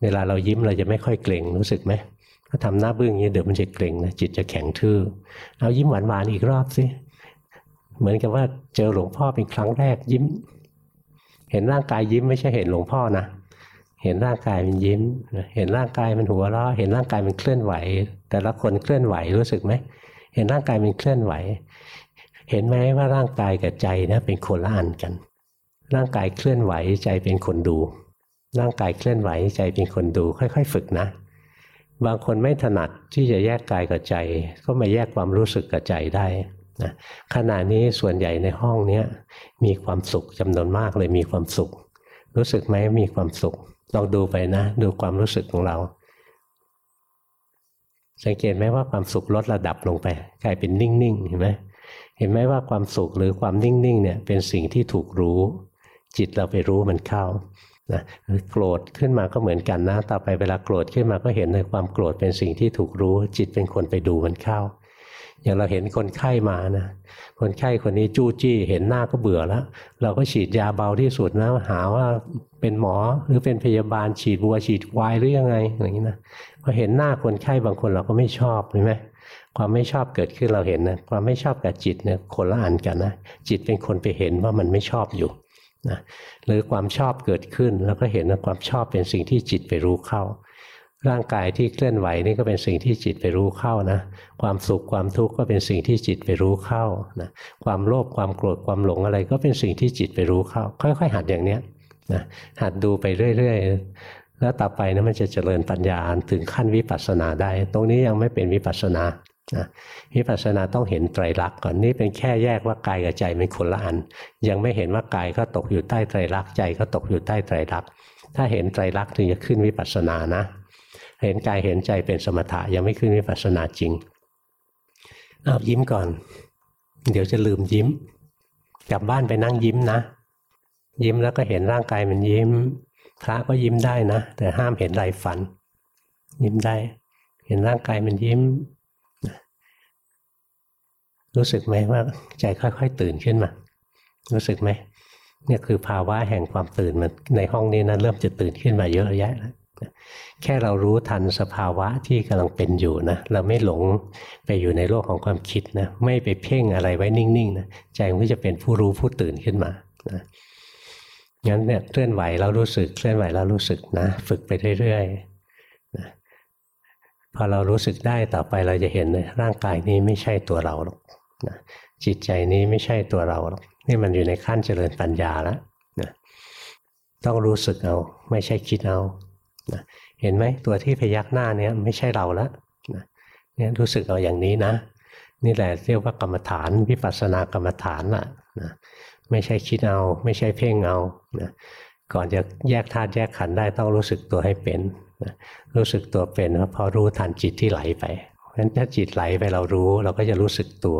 A: เวลาเรายิ้มเราจะไม่ค่อยเกร็งรู้สึกไหมถ้าทำหน้าบึ้งอย่างนี้เดี๋ยวมันจะเกร็งนะจิตจะแข็งทื่อเอายิ้มหวานๆอีกรอบสิเหมือนกับว่าเจอหลวงพ่อเป็นครั้งแรกยิ้ม เห็นร่างกายยิ้มไม่ใช่เห็นหลวงพ่อนะ เห็นร่างกายมันยิ้ม เห็นร่างกายมันหัวเราะ เห็นร่างกายมันเคลื่อนไหว แต่ละคนเคลื่อนไหวรู้สึกไหม เห็นร่างกายมันเคลื่อนไหว เห็นไหมว่าร่างกายกับใจนะเป็นคนละอันกัน ร่างกายเคลื่อนไหวใจเป็นคนดู ร่างกายเคลื่อนไหวใจเป็นคนดู ค่อย ๆ ฝึกนะ บางคนไม่ถนัดที่จะแยกกายกับใจ ก็มาแยกความรู้สึกกับใจได้นะขณะนี้ส่วนใหญ่ในห้องนี้มีความสุขจำนวนมากเลยมีความสุข รู้สึกไหมมีความสุข ลองดูไปนะ ดูความรู้สึกของเรา สังเกตไหมว่าความสุขลดระดับลงไป กลายเป็นนิ่งๆเห็นไหมเห็นไหมว่าความสุขหรือความนิ่งๆเนี่ยเป็นสิ่งที่ถูกรู้ จิตเราไปรู้มันเข้านะโกรธขึ้นมาก็เหมือนกันนะ ต่อไปเวลาโกรธขึ้นมาก็เห็นในความโกรธเป็นสิ่งที่ถูกรู้ จิตเป็นคนไปดูมันเข้า อย่างเราเห็นคนไข้มานะคนไข้คนนี้จู้จี้เห็นหน้าก็เบื่อแล้ว เราก็ฉีดยาเบาที่สุดนะหาว่าเป็นหมอหรือเป็นพยาบาลฉีดบัวฉีดวายหรือยังไงอย่างนี้นะพอเห็นหน้าคนไข้บางคนเราก็ไม่ชอบใช่ไหมความไม่ชอบเกิดขึ้นเราเห็นนะความไม่ชอบกับจิตเนี่ยคนละอันกันนะจิตเป็นคนไปเห็นว่ามันไม่ชอบอยู่นะหรือความชอบเกิดขึ้นแล้วก็เห็นว่าความชอบเป็นสิ่งที่จิตไปรู้เข้า ร่างกายที่เคลื่อนไหวนี่ก็เป็นสิ่งที่จิตไปรู้เข้านะ ความสุขความทุกข์ก็เป็นสิ่งที่จิตไปรู้เข้านะความโลภความโกรธความหลงอะไร ก็เป็นสิ่งที่จิตไปรู้เข้า ค่อย ๆ หัดอย่างเนี้ยนะหัดดูไปเรื่อยๆ แล้วต่อไปนะมันจะเจริญปัญญาถึงขั้นวิปัสสนาได้ ตรงนี้ยังไม่เป็นวิปัสสนานะวิปัสสนาต้องเห็นไตรลักษณ์ก่อนนี่เป็นแค่แยกว่ากายกับใจเป็นคนละอัน ยังไม่เห็นว่ากายก็ตกอยู่ใต้ไตรลักษณ์ใจก็ตกอยู่ใต้ไตรลักษณ์ถ้าเห็นไตรลักษณ์ถึงจะขึ้นวิปัสสนานะ เห็นกายเห็นใจเป็นสมถะยังไม่ขึ้นวิปัสสนาจริงเอายิ้มก่อน เดี๋ยวจะลืมยิ้ม กลับบ้านไปนั่งยิ้มนะ ยิ้มแล้วก็เห็นร่างกายมันยิ้ม พระก็ยิ้มได้นะ แต่ห้ามเห็นไรฝัน ยิ้มได้ เห็นร่างกายมันยิ้ม รู้สึกไหมว่าใจค่อย ๆ ตื่นขึ้นมา รู้สึกไหมเนี่ยคือภาวะแห่งความตื่นมันในห้องนี้นะเริ่มจะตื่นขึ้นมาเยอะแยะแล้ว แค่เรารู้ทันสภาวะที่กำลังเป็นอยู่นะเราไม่หลงไปอยู่ในโลกของความคิดนะไม่ไปเพ่งอะไรไว้นิ่งๆนะใจมันก็จะเป็นผู้รู้ผู้ตื่นขึ้นมานะงั้นเนี่ยเคลื่อนไหวเรารู้สึกเคลื่อนไหวเรารู้สึกนะ ฝึกไปเรื่อยๆนะพอเรารู้สึกได้ต่อไปเราจะเห็นเลยร่างกายนี้ไม่ใช่ตัวเราหรอกนะจิตใจนี้ไม่ใช่ตัวเราหรอกนี่มันอยู่ในขั้นเจริญปัญญาแล้วนะต้องรู้สึกเอาไม่ใช่คิดเอา เห็นไหมตัวที่พยักหน้าเนี่ยไม่ใช่เราแล้วนะเนี่ยรู้สึกเอาอย่างนี้นะ นี่แหละเรียกว่ากรรมฐานวิปัสสนากรรมฐานล่ะนะไม่ใช่คิดเอา ไม่ใช่เพ่งเอานะก่อนจะแยกธาตุแยกขันได้ต้องรู้สึกตัวให้เป็นนะรู้สึกตัวเป็นพอรู้ทันจิตที่ไหลไปเพราะฉะนั้นถ้าจิตไหลไปเรารู้เราก็จะรู้สึกตัว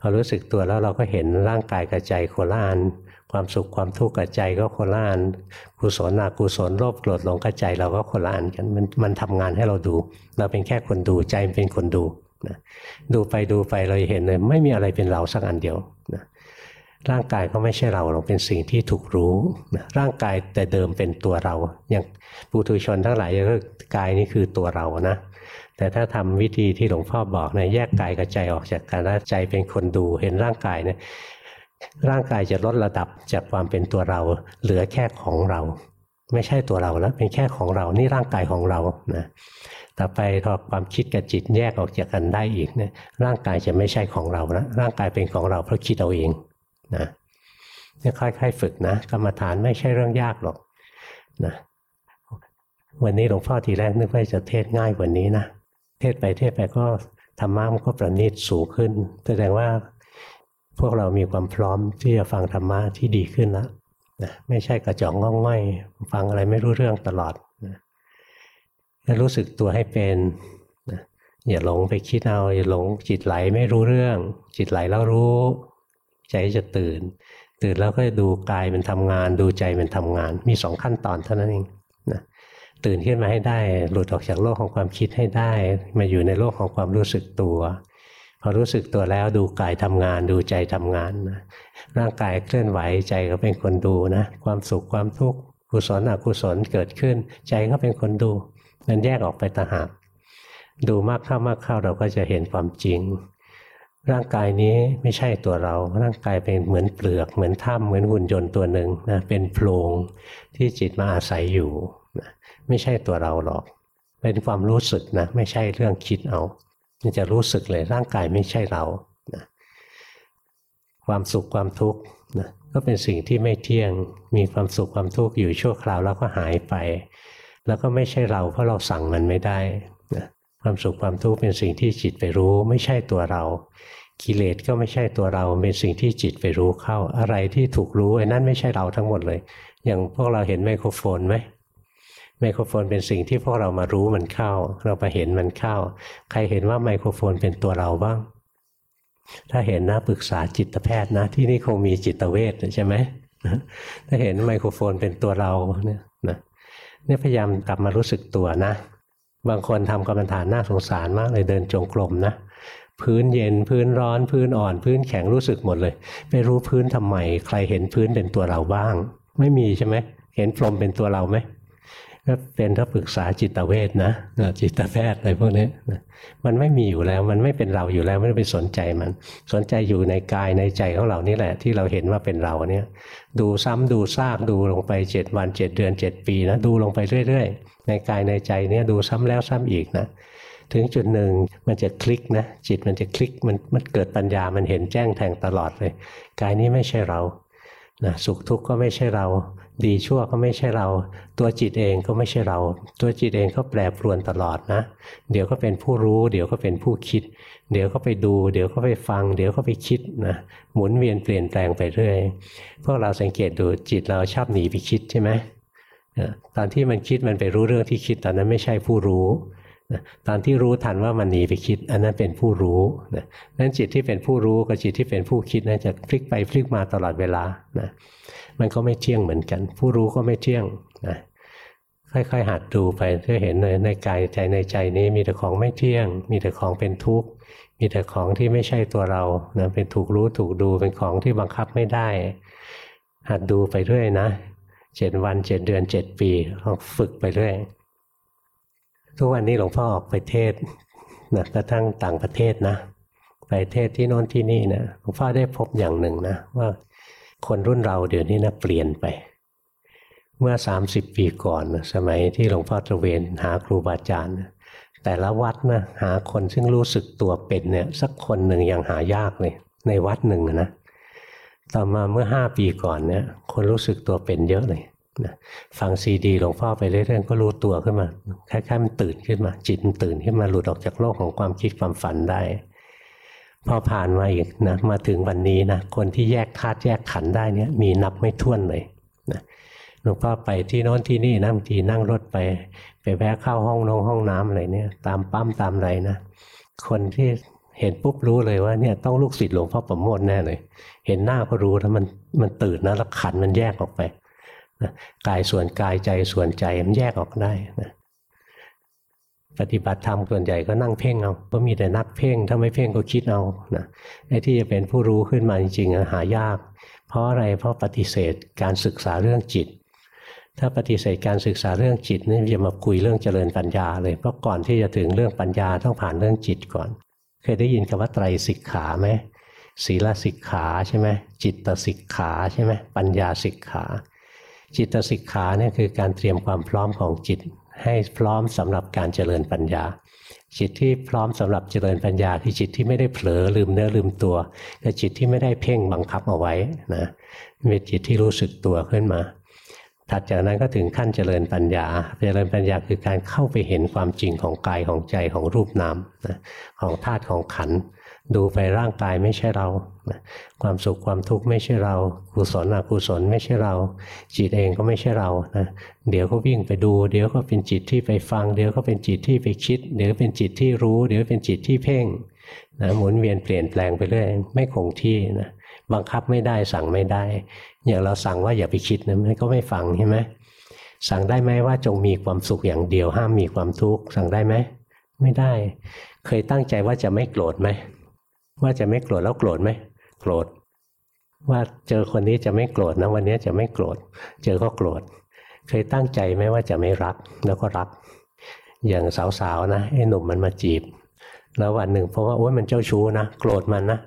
A: พอรู้สึกตัวแล้วเราก็เห็นร่างกายกับใจโคล่าน ความสุขความทุกข์กับใจก็คนละอันกุศลอกุศลโลภโกรธหลงกับใจเราก็คนละอันกันมันมันทำงานให้เราดู เราเป็นแค่คนดูใจเป็นคนดูนะดูไปดูไปเราเห็นเลย ไม่มีอะไรเป็นเราสักอันเดียวนะร่างกายก็ไม่ใช่เราเราเป็นสิ่งที่ถูกรู้นะร่างกายแต่เดิมเป็นตัวเรา อย่างปุถุชนทั้งหลายก็กายนี่คือตัวเรานะแต่ถ้าทำวิธีที่หลวงพ่อบอกเนะแยกกายกับใจออกจากกันแล้วใจเป็นคนดูเห็นร่างกายเนี่ย ร่างกายจะลดระดับจากความเป็นตัวเรา เหลือแค่ของเรา ไม่ใช่ตัวเราแล้วเป็นแค่ของเรานี่ร่างกายของเรานะต่อไปพอความคิดกับจิตแยกออกจากกันได้อีกเนี่ยร่างกายจะไม่ใช่ของเราแล้วร่างกายเป็นของเราเพราะคิดเอาเองนะนี่ค่อยๆฝึกนะกรรมฐานไม่ใช่เรื่องยากหรอกนะวันนี้หลวงพ่อทีแรกนึกว่าจะเทศง่ายกว่านี้นะเทศไปเทศไปก็ธรรมะมันก็ประณีตสูงขึ้น แสดงว่า พวกเรามีความพร้อมที่จะฟังธรรมะที่ดีขึ้นแล้วนะไม่ใช่กระจอกง่องง่อยฟังอะไรไม่รู้เรื่องตลอดนะรู้สึกตัวให้เป็นนะอย่าหลงไปคิดเอาอย่าหลงจิตไหลไม่รู้เรื่อง จิตไหลแล้วรู้ ใจจะตื่น ตื่นแล้วก็ดูกายมันทำงาน ดูใจมันทำงาน มีสองขั้นตอนเท่านั้นเองนะตื่นขึ้นมาให้ได้ หลุดออกจากโลกของความคิดให้ได้ มาอยู่ในโลกของความรู้สึกตัว พอรู้สึกตัวแล้วดูกายทำงานดูใจทำงานนะร่างกายเคลื่อนไหวใจก็เป็นคนดูนะความสุขความทุกข์กุศลอกุศลเกิดขึ้น ใจก็เป็นคนดูมันแยกออกไปต่างหากดูมากเข้ามากเข้าเราก็จะเห็นความจริง ร่างกายนี้ไม่ใช่ตัวเรา ร่างกายเป็นเหมือนเปลือก เหมือนถ้ำเหมือนหุ่นยนต์ตัวหนึ่งนะเป็นโพรงที่จิตมาอาศัยอยู่นะไม่ใช่ตัวเราหรอก เป็นความรู้สึกนะไม่ใช่เรื่องคิดเอา มันจะรู้สึกเลยร่างกายไม่ใช่เรานะความสุขความทุกข์นะก็เป็นสิ่งที่ไม่เที่ยง มีความสุขความทุกข์อยู่ชั่วคราวแล้วก็หายไป แล้วก็ไม่ใช่เราเพราะเราสั่งมันไม่ได้นะความสุขความทุกข์เป็นสิ่งที่จิตไปรู้ ไม่ใช่ตัวเรา กิเลสก็ไม่ใช่ตัวเรา เป็นสิ่งที่จิตไปรู้เข้า อะไรที่ถูกรู้ไอ้นั่นไม่ใช่เราทั้งหมดเลย อย่างพวกเราเห็นไมโครโฟนไหม ไมโครโฟนเป็นสิ่งที่พวกเรามารู้มันเข้า เราไปเห็นมันเข้า ใครเห็นว่าไมโครโฟนเป็นตัวเราบ้าง ถ้าเห็นนะปรึกษาจิตแพทย์นะ ที่นี่คงมีจิตเวชใช่ไหมถ้าเห็นไมโครโฟนเป็นตัวเราเนี่ยนะเนี่ยพยายามกลับมารู้สึกตัวนะ บางคนทำกรรมฐานน่าสงสารมากเลยเดินจงกรมนะพื้นเย็นพื้นร้อนพื้นอ่อนพื้นแข็งรู้สึกหมดเลยไม่รู้พื้นทำไม ใครเห็นพื้นเป็นตัวเราบ้าง ไม่มีใช่ไหมเห็นพรมเป็นตัวเราไหม ก็เป็นถ้าปรึกษาจิตเวชนะจิตแพทย์อะไรพวกนี้มันไม่มีอยู่แล้วมันไม่เป็นเราอยู่แล้วไม่ต้องไปสนใจมัน สนใจอยู่ในกายในใจของเรานี่แหละ ที่เราเห็นว่าเป็นเราเนี่ย ดูซ้ำดูซากดูลงไปเจ็ดวันเจ็ดเดือนเจ็ดปีนะดูลงไปเรื่อยๆ ในกายในใจเนี่ยดูซ้ำแล้วซ้ำอีกนะถึงจุดหนึ่งมันจะคลิกนะจิตมันจะคลิกมันมันเกิดปัญญามันเห็นแจ้งแทงตลอดเลย กายนี้ไม่ใช่เรานะสุขทุกข์ก็ไม่ใช่เรา ดีชั่วก็ไม่ใช่เรา ตัวจิตเองก็ไม่ใช่เรา ตัวจิตเองก็แปรปรวนตลอดนะ เดี๋ยวก็เป็นผู้รู้ เดี๋ยวก็เป็นผู้คิด เดี๋ยวก็ไปดู เดี๋ยวก็ไปฟัง เดี๋ยวก็ไปคิดนะหมุนเวียนเปลี่ยนแปลงไปเรื่อยพวกเราสังเกตดูจิตเราชอบหนีไปคิดใช่ไหมตอนที่มันคิดมันไปรู้เรื่องที่คิดตอนนั้นไม่ใช่ผู้รู้ตอนที่รู้ทันว่ามันหนีไปคิด อันนั้นเป็นผู้รู้นั้นจิตที่เป็นผู้รู้กับจิตที่เป็นผู้คิดนะจะพลิกไปพลิกมาตลอดเวลานะ มันก็ไม่เที่ยงเหมือนกัน ผู้รู้ก็ไม่เที่ยงนะค่อยๆหัดดูไปจะเห็นเลยในกายใจในใจนี้มีแต่ของไม่เที่ยง มีแต่ของเป็นทุกข์มีแต่ของที่ไม่ใช่ตัวเรานะเป็นถูกรู้ถูกดูเป็นของที่บังคับไม่ได้ หัดดูไปเรื่อยนะเจ็ดวันเจ็ดเดือนเจ็ดปีลองฝึกไปเรื่อยทุกวันนี้หลวงพ่อออกไปเทศนะกระทั่งต่างประเทศนะ ไปเทศที่โน้นที่นี่นะหลวงพ่อได้พบอย่างหนึ่งนะว่า คนรุ่นเราเดี๋ยวนี้นะเปลี่ยนไป เมื่อ 30 ปีก่อนสมัยที่หลวงพ่อตระเวนหาครูบาอาจารย์ แต่ละวัดนะหาคนซึ่งรู้สึกตัวเป็นเนี่ยสักคนหนึ่งยังหายากเลยในวัดหนึ่งนะต่อมาเมื่อห้าปีก่อนเนี่ยคนรู้สึกตัวเป็นเยอะเลยนะฟังซีดีหลวงพ่อไปเรื่อยๆก็รู้ตัวขึ้นมาคล้ายๆมันตื่นขึ้นมา จิตมันตื่นขึ้นมาหลุดออกจากโลกของความคิดความฝันได้ พอผ่านมาอีกนะมาถึงวันนี้นะคนที่แยกธาตุแยกขันได้เนี่ยมีนับไม่ถ้วนเลยนะหลวงพ่อไปที่โน้นที่นี่นะบางทีนั่งรถไป ไปแวะเข้าห้องนงห้องน้ำอะไรเนี่ย ตามปั๊มตามอะไรนะคนที่เห็นปุ๊บรู้เลยว่าเนี่ยต้องลูกศิษย์หลวงพ่อประโมทแน่เลย เห็นหน้าก็รู้แล้วมันมันตื่นนะแล้วขันมันแยกออกไปนะกายส่วนกายใจส่วนใจมันแยกออกได้นะ ปฏิบัติธรรมส่วนใหญ่ก็นั่งเพ่งเอาก็มีแต่นักเพ่ง ถ้าไม่เพ่งก็คิดเอานะไอ้ที่จะเป็นผู้รู้ขึ้นมาจริงๆหายาก เพราะอะไรเพราะปฏิเสธการศึกษาเรื่องจิต ถ้าปฏิเสธการศึกษาเรื่องจิตนี่จะมาคุยเรื่องเจริญปัญญาเลยเพราะก่อนที่จะถึงเรื่องปัญญาต้องผ่านเรื่องจิตก่อน เคยได้ยินคำว่าไตรสิกขาไหมศีลสิกขาใช่ไหมจิตสิกขาใช่ไหมปัญญาสิกขา จิตสิกขาเนี่ยคือการเตรียมความพร้อมของจิต ให้พร้อมสำหรับการเจริญปัญญา จิตที่พร้อมสำหรับเจริญปัญญาคือจิตที่ไม่ได้เผลอลืมเนื้อลืมตัวกับจิตที่ไม่ได้เพ่งบังคับเอาไว้นะเป็นจิตที่รู้สึกตัวขึ้นมาถัดจากนั้นก็ถึงขั้นเจริญปัญญา เจริญปัญญาคือการเข้าไปเห็นความจริงของกายของใจของรูปนามนะของธาตุของขันธ์ ดูไปร่างกายไม่ใช่เรา ความสุขความทุกข์ไม่ใช่เรากุศลอกุศลไม่ใช่เรา จิตเองก็ไม่ใช่เรานะเดี๋ยวก็วิ่งไปดู เดี๋ยวก็เป็นจิตที่ไปฟัง เดี๋ยวก็เป็นจิตที่ไปคิด เดี๋ยวเป็นจิตที่รู้ เดี๋ยวเป็นจิตที่เพ่งนะหมุนเวียนเปลี่ยนแปลงไปเรื่อยไม่คงที่นะบังคับไม่ได้สั่งไม่ได้ อย่างเราสั่งว่าอย่าไปคิดนะมันก็ไม่ฟังใช่ไหมสั่งได้ไหมว่าจงมีความสุขอย่างเดียวห้ามมีความทุกข์สั่งได้ไหมไม่ได้ เคยตั้งใจว่าจะไม่โกรธไหม ว่าจะไม่โกรธแล้วโกรธไหมโกรธว่าเจอคนนี้จะไม่โกรธนะวันนี้จะไม่โกรธ เจอก็โกรธ เคยตั้งใจไหมว่าจะไม่รักแล้วก็รัก อย่างสาวๆนะไอ้หนุ่มมันมาจีบ แล้ววันหนึ่งเพราะว่าโอ้ยมันเจ้าชู้นะโกรธมันนะ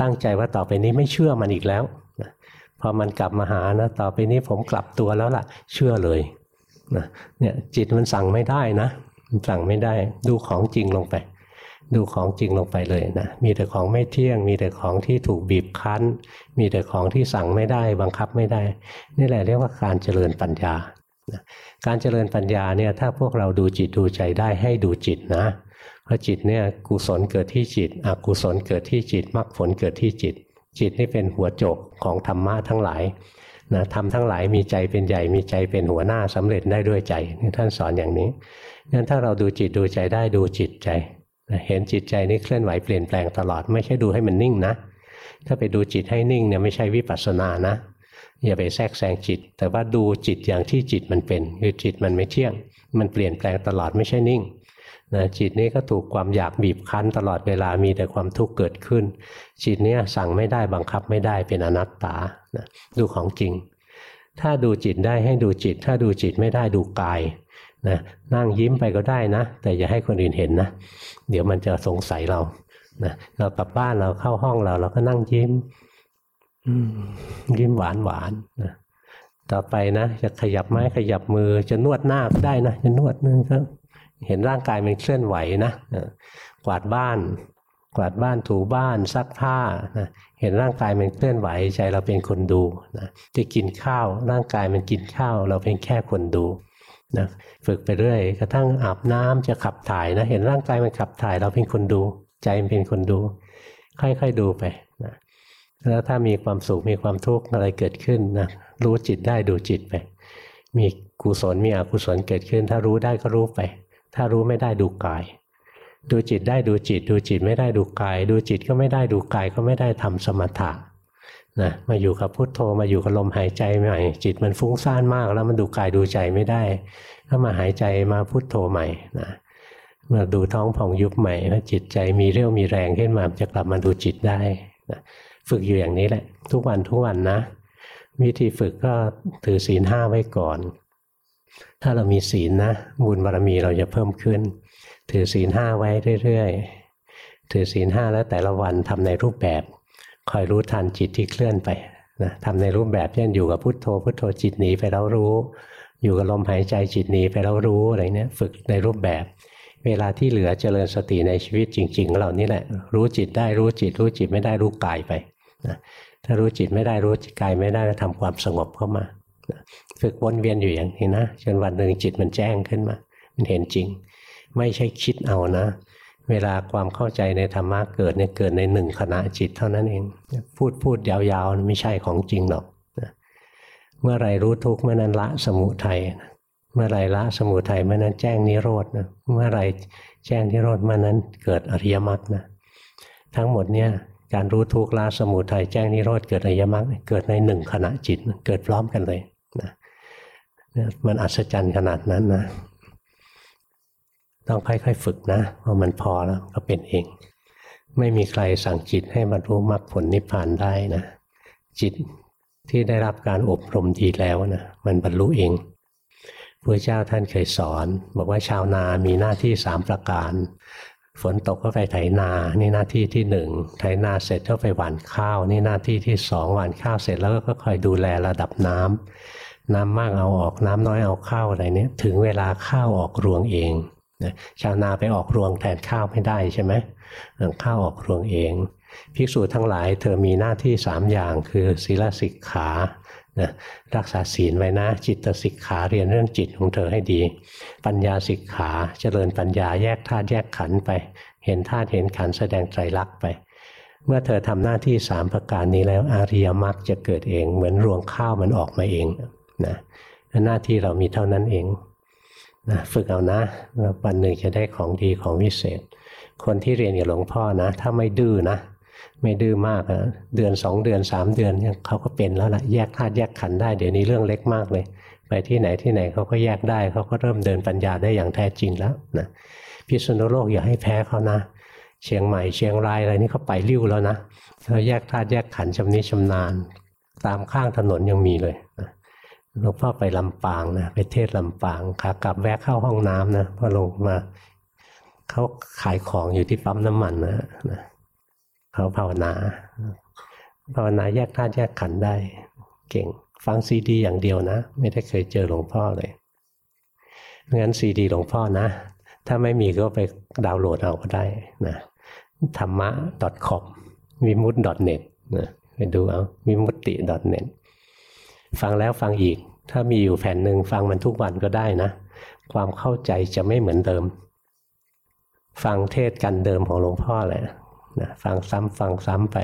A: ตั้งใจว่าต่อไปนี้ไม่เชื่อมันอีกแล้วพอมันกลับมาหานะต่อไปนี้ผมกลับตัวแล้วล่ะ เชื่อเลยนะเนี่ยจิตมันสั่งไม่ได้นะ มันสั่งไม่ได้ดูของจริงลงไป ดูของจริงลงไปเลยนะ มีแต่ของไม่เที่ยง มีแต่ของที่ถูกบีบคั้น มีแต่ของที่สั่งไม่ได้ บังคับไม่ได้ นี่แหละเรียกว่าการเจริญปัญญา การเจริญปัญญาเนี่ยถ้าพวกเราดูจิตดูใจได้ให้ดูจิตนะเพราะจิตเนี่ยกุศลเกิดที่จิตอกุศลเกิดที่จิตมรรคผลเกิดที่จิต จิตนี่เป็นหัวโจกของธรรมะทั้งหลายนะทำทั้งหลายมีใจเป็นใหญ่มีใจเป็นหัวหน้าสำเร็จได้ด้วยใจนี่ท่านสอนอย่างนี้งั้นถ้าเราดูจิตดูใจได้ดูจิตใจ เห็นจิตใจนี้เคลื่อนไหวเปลี่ยนแปลงตลอดไม่ใช่ดูให้มันนิ่งนะ ถ้าไปดูจิตให้นิ่งเนี่ยไม่ใช่วิปัสสนานะอย่าไปแทรกแซงจิต แต่ว่าดูจิตอย่างที่จิตมันเป็นคือจิตมันไม่เที่ยง มันเปลี่ยนแปลงตลอดไม่ใช่นิ่งนะจิตนี้ก็ถูกความอยากบีบคั้นตลอดเวลามีแต่ความทุกข์เกิดขึ้น จิตนี้สั่งไม่ได้บังคับไม่ได้เป็นอนัตตานะดูของจริง ถ้าดูจิตได้ให้ดูจิต ถ้าดูจิตไม่ได้ดูกาย นะนั่งยิ้มไปก็ได้นะ แต่อย่าให้คนอื่นเห็นนะ เดี๋ยวมันจะสงสัยเรานะเรากลับบ้านเราเข้าห้องเราเราก็นั่งยิ้มยิ้มหวานหวานนะต่อไปนะจะขยับไม้ขยับมือจะนวดหน้าก็ได้นะจะนวดนึงก็เห็นร่างกายมันเคลื่อนไหวนะกวาดบ้าน กวาดบ้านถูบ้านซักผ้านะเห็นร่างกายมันเคลื่อนไหวใจเราเป็นคนดูนะจะกินข้าว ร่างกายมันกินข้าว เราเป็นแค่คนดู นะฝึกไปเรื่อยกระทั่งอาบน้ำจะขับถ่ายนะเห็นร่างกายมันขับถ่ายเราเป็นคนดู ใจมันเป็นคนดู ค่อยๆดูไปนะแล้วถ้ามีความสุขมีความทุกข์อะไรเกิดขึ้นนะรู้จิตได้ดูจิตไป มีกุศลมีอกุศลเกิดขึ้น ถ้ารู้ได้ก็รู้ไป ถ้ารู้ไม่ได้ดูกาย ดูจิตได้ดูจิต ดูจิตไม่ได้ดูกาย ดูจิตก็ไม่ได้ดูกายก็ไม่ได้ทำสมถะ นะมาอยู่กับพุทโธมาอยู่กับลมหายใจใหม่จิตมันฟุ้งซ่านมาก แล้วมันดูกายดูใจไม่ได้ก็มาหายใจมาพุทโธใหม่นะมาดูท้องผ่องยุบใหม่ว่าจิตใจมีเรี่ยวมีแรงขึ้นมาจะกลับมาดูจิตได้นะฝึกอยู่อย่างนี้แหละ ทุกวันทุกวันนะ วิธีฝึกก็ถือศีลห้าไว้ก่อน ถ้าเรามีศีลนะบุญบารมีเราจะเพิ่มขึ้น ถือศีลห้าไว้เรื่อยๆถือศีลห้าแล้วแต่ละวันทำในรูปแบบ คอยรู้ทันจิตที่เคลื่อนไปนะทำในรูปแบบเช่นอยู่กับพุทโธ พุทโธจิตหนีไปแล้วรู้ อยู่กับลมหายใจจิตหนีไปแล้วรู้อะไรเนี้ยฝึกในรูปแบบ เวลาที่เหลือเจริญสติในชีวิตจริง ๆเรานี่แหละรู้จิตได้รู้จิต รู้จิตไม่ได้รู้กายไปนะถ้ารู้จิตไม่ได้รู้กายไม่ได้ทำความสงบเข้ามาฝึกวนเวียนอยู่อย่างนี้นะจนวันหนึ่งจิตมันแจ้งขึ้นมา มันเห็นจริง ไม่ใช่คิดเอานะ เวลาความเข้าใจในธรรมะเกิดเนี่ยเกิดในหนึ่งขณะจิตเท่านั้นเอง พูดพูดยาวๆไม่ใช่ของจริงหรอกเมื่อไรรู้ทุกข์เมื่อนั้นละสมุทัยเมื่อไรละสมุทัยเมื่อนั้นแจ้งนิโรธนะเมื่อไรแจ้งนิโรธเมื่อนั้นเกิดอริยมรรคนะทั้งหมดเนี่ยการรู้ทุกข์ละสมุทัยแจ้งนิโรธเกิดอริยมรรคเกิดในหนึ่งขณะจิตเกิดพร้อมกันเลยนะมันอัศจรรย์ขนาดนั้นนะ ต้องค่อยๆฝึกนะพอมันพอแล้วก็เป็นเอง ไม่มีใครสั่งจิตให้บรรลุมรรคผลนิพพานได้นะ จิตที่ได้รับการอบรมดีแล้วนะมันบรรลุเองพระเจ้าท่านเคยสอน บอกว่าชาวนามีหน้าที่สามประการ ฝนตกก็ไปไถนา นี่หน้าที่ที่หนึ่งไถนาเสร็จก็ไปหว่านข้าว นี่หน้าที่ที่สองหว่านข้าวเสร็จแล้วก็คอยดูแลระดับน้ำน้ำมากเอาออกน้ำน้อยเอาเข้าอะไรเนี้ยถึงเวลาข้าวออกรวงเอง ชาวนาไปออกรวงแทนข้าวไม่ได้ใช่ไหมข้าวออกรวงเอง ภิกษุทั้งหลายเธอมีหน้าที่สามอย่างคือศีลสิกขานะรักษาศีลไว้นะ จิตสิกขาเรียนเรื่องจิตของเธอให้ดี ปัญญาสิกขาเจริญปัญญาแยกธาตุแยกขันไป เห็นธาตุเห็นขันแสดงไตรลักษณ์ไป เมื่อเธอทำหน้าที่สามประการนี้แล้วอาริยมรรคจะเกิดเอง เหมือนรวงข้าวมันออกมาเองนะหน้าที่เรามีเท่านั้นเอง นะฝึกเอานะวันหนึ่งจะได้ของดีของวิเศษ คนที่เรียนกับหลวงพ่อนะ ถ้าไม่ดื้อนะ ไม่ดื้อมากนะเดือนสองเดือนสามเดือนเนี่ยเขาก็เป็นแล้วละแยกธาตุแยกขันได้เดี๋ยวนี้เรื่องเล็กมากเลย ไปที่ไหนที่ไหนเขาก็แยกได้เขาก็เริ่มเดินปัญญาได้อย่างแท้จริงแล้วนะพิษณุโลกอย่าให้แพ้เขานะ เชียงใหม่เชียงรายอะไรนี่เขาไปริ้วแล้วนะเขาแยกธาตุแยกขันชำนิชำนาญ ตามข้างถนนยังมีเลย หลวงพ่อไปลำปางนะไปเทศลำปางขากลับแวะเข้าห้องน้ำนะพอลงมาเขาขายของอยู่ที่ปั๊มน้ำมันนะนะเขาภาวนา ภาวนาแยกธาตุแยกขันธ์ได้ เก่งฟังซีดีอย่างเดียวนะ ไม่ได้เคยเจอหลวงพ่อเลยงั้นซีดีหลวงพ่อนะ ถ้าไม่มีก็ไปดาวน์โหลดเอาก็ได้นะธรรมะ .com วิมุต .net นะไปดูเอาวิมุตติ .net ฟังแล้วฟังอีก ถ้ามีอยู่แผ่นหนึ่งฟังมันทุกวันก็ได้นะ ความเข้าใจจะไม่เหมือนเดิม ฟังเทศกันเดิมของหลวงพ่อแหละนะฟังซ้ำฟังซ้ำไป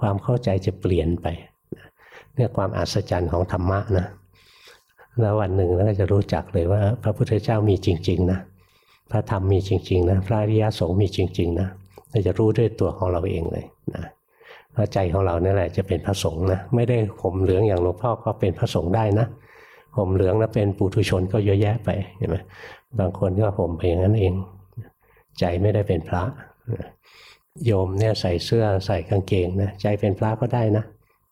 A: ความเข้าใจจะเปลี่ยนไปเนี่ยความอัศจรรย์ของธรรมะนะแล้ววันหนึ่งเราจะรู้จักเลยว่า พระพุทธเจ้ามีจริง ๆ นะพระธรรมมีจริง ๆ นะ พระอริยสงฆ์มีจริง ๆ นะเราจะรู้ด้วยตัวของเราเองเลยนะ พระใจของเราเนี่ยแหละจะเป็นพระสงฆ์นะไม่ได้ผมเหลืองอย่างหลวงพ่อก็เป็นพระสงฆ์ได้นะผมเหลืองแล้วเป็นปุถุชนก็เยอะแยะไปเห็นไหมบางคนก็ผมไปอย่างนั้นเอง ใจไม่ได้เป็นพระโยมเนี่ยใส่เสื้อใส่กางเกงนะใจเป็นพระก็ได้นะ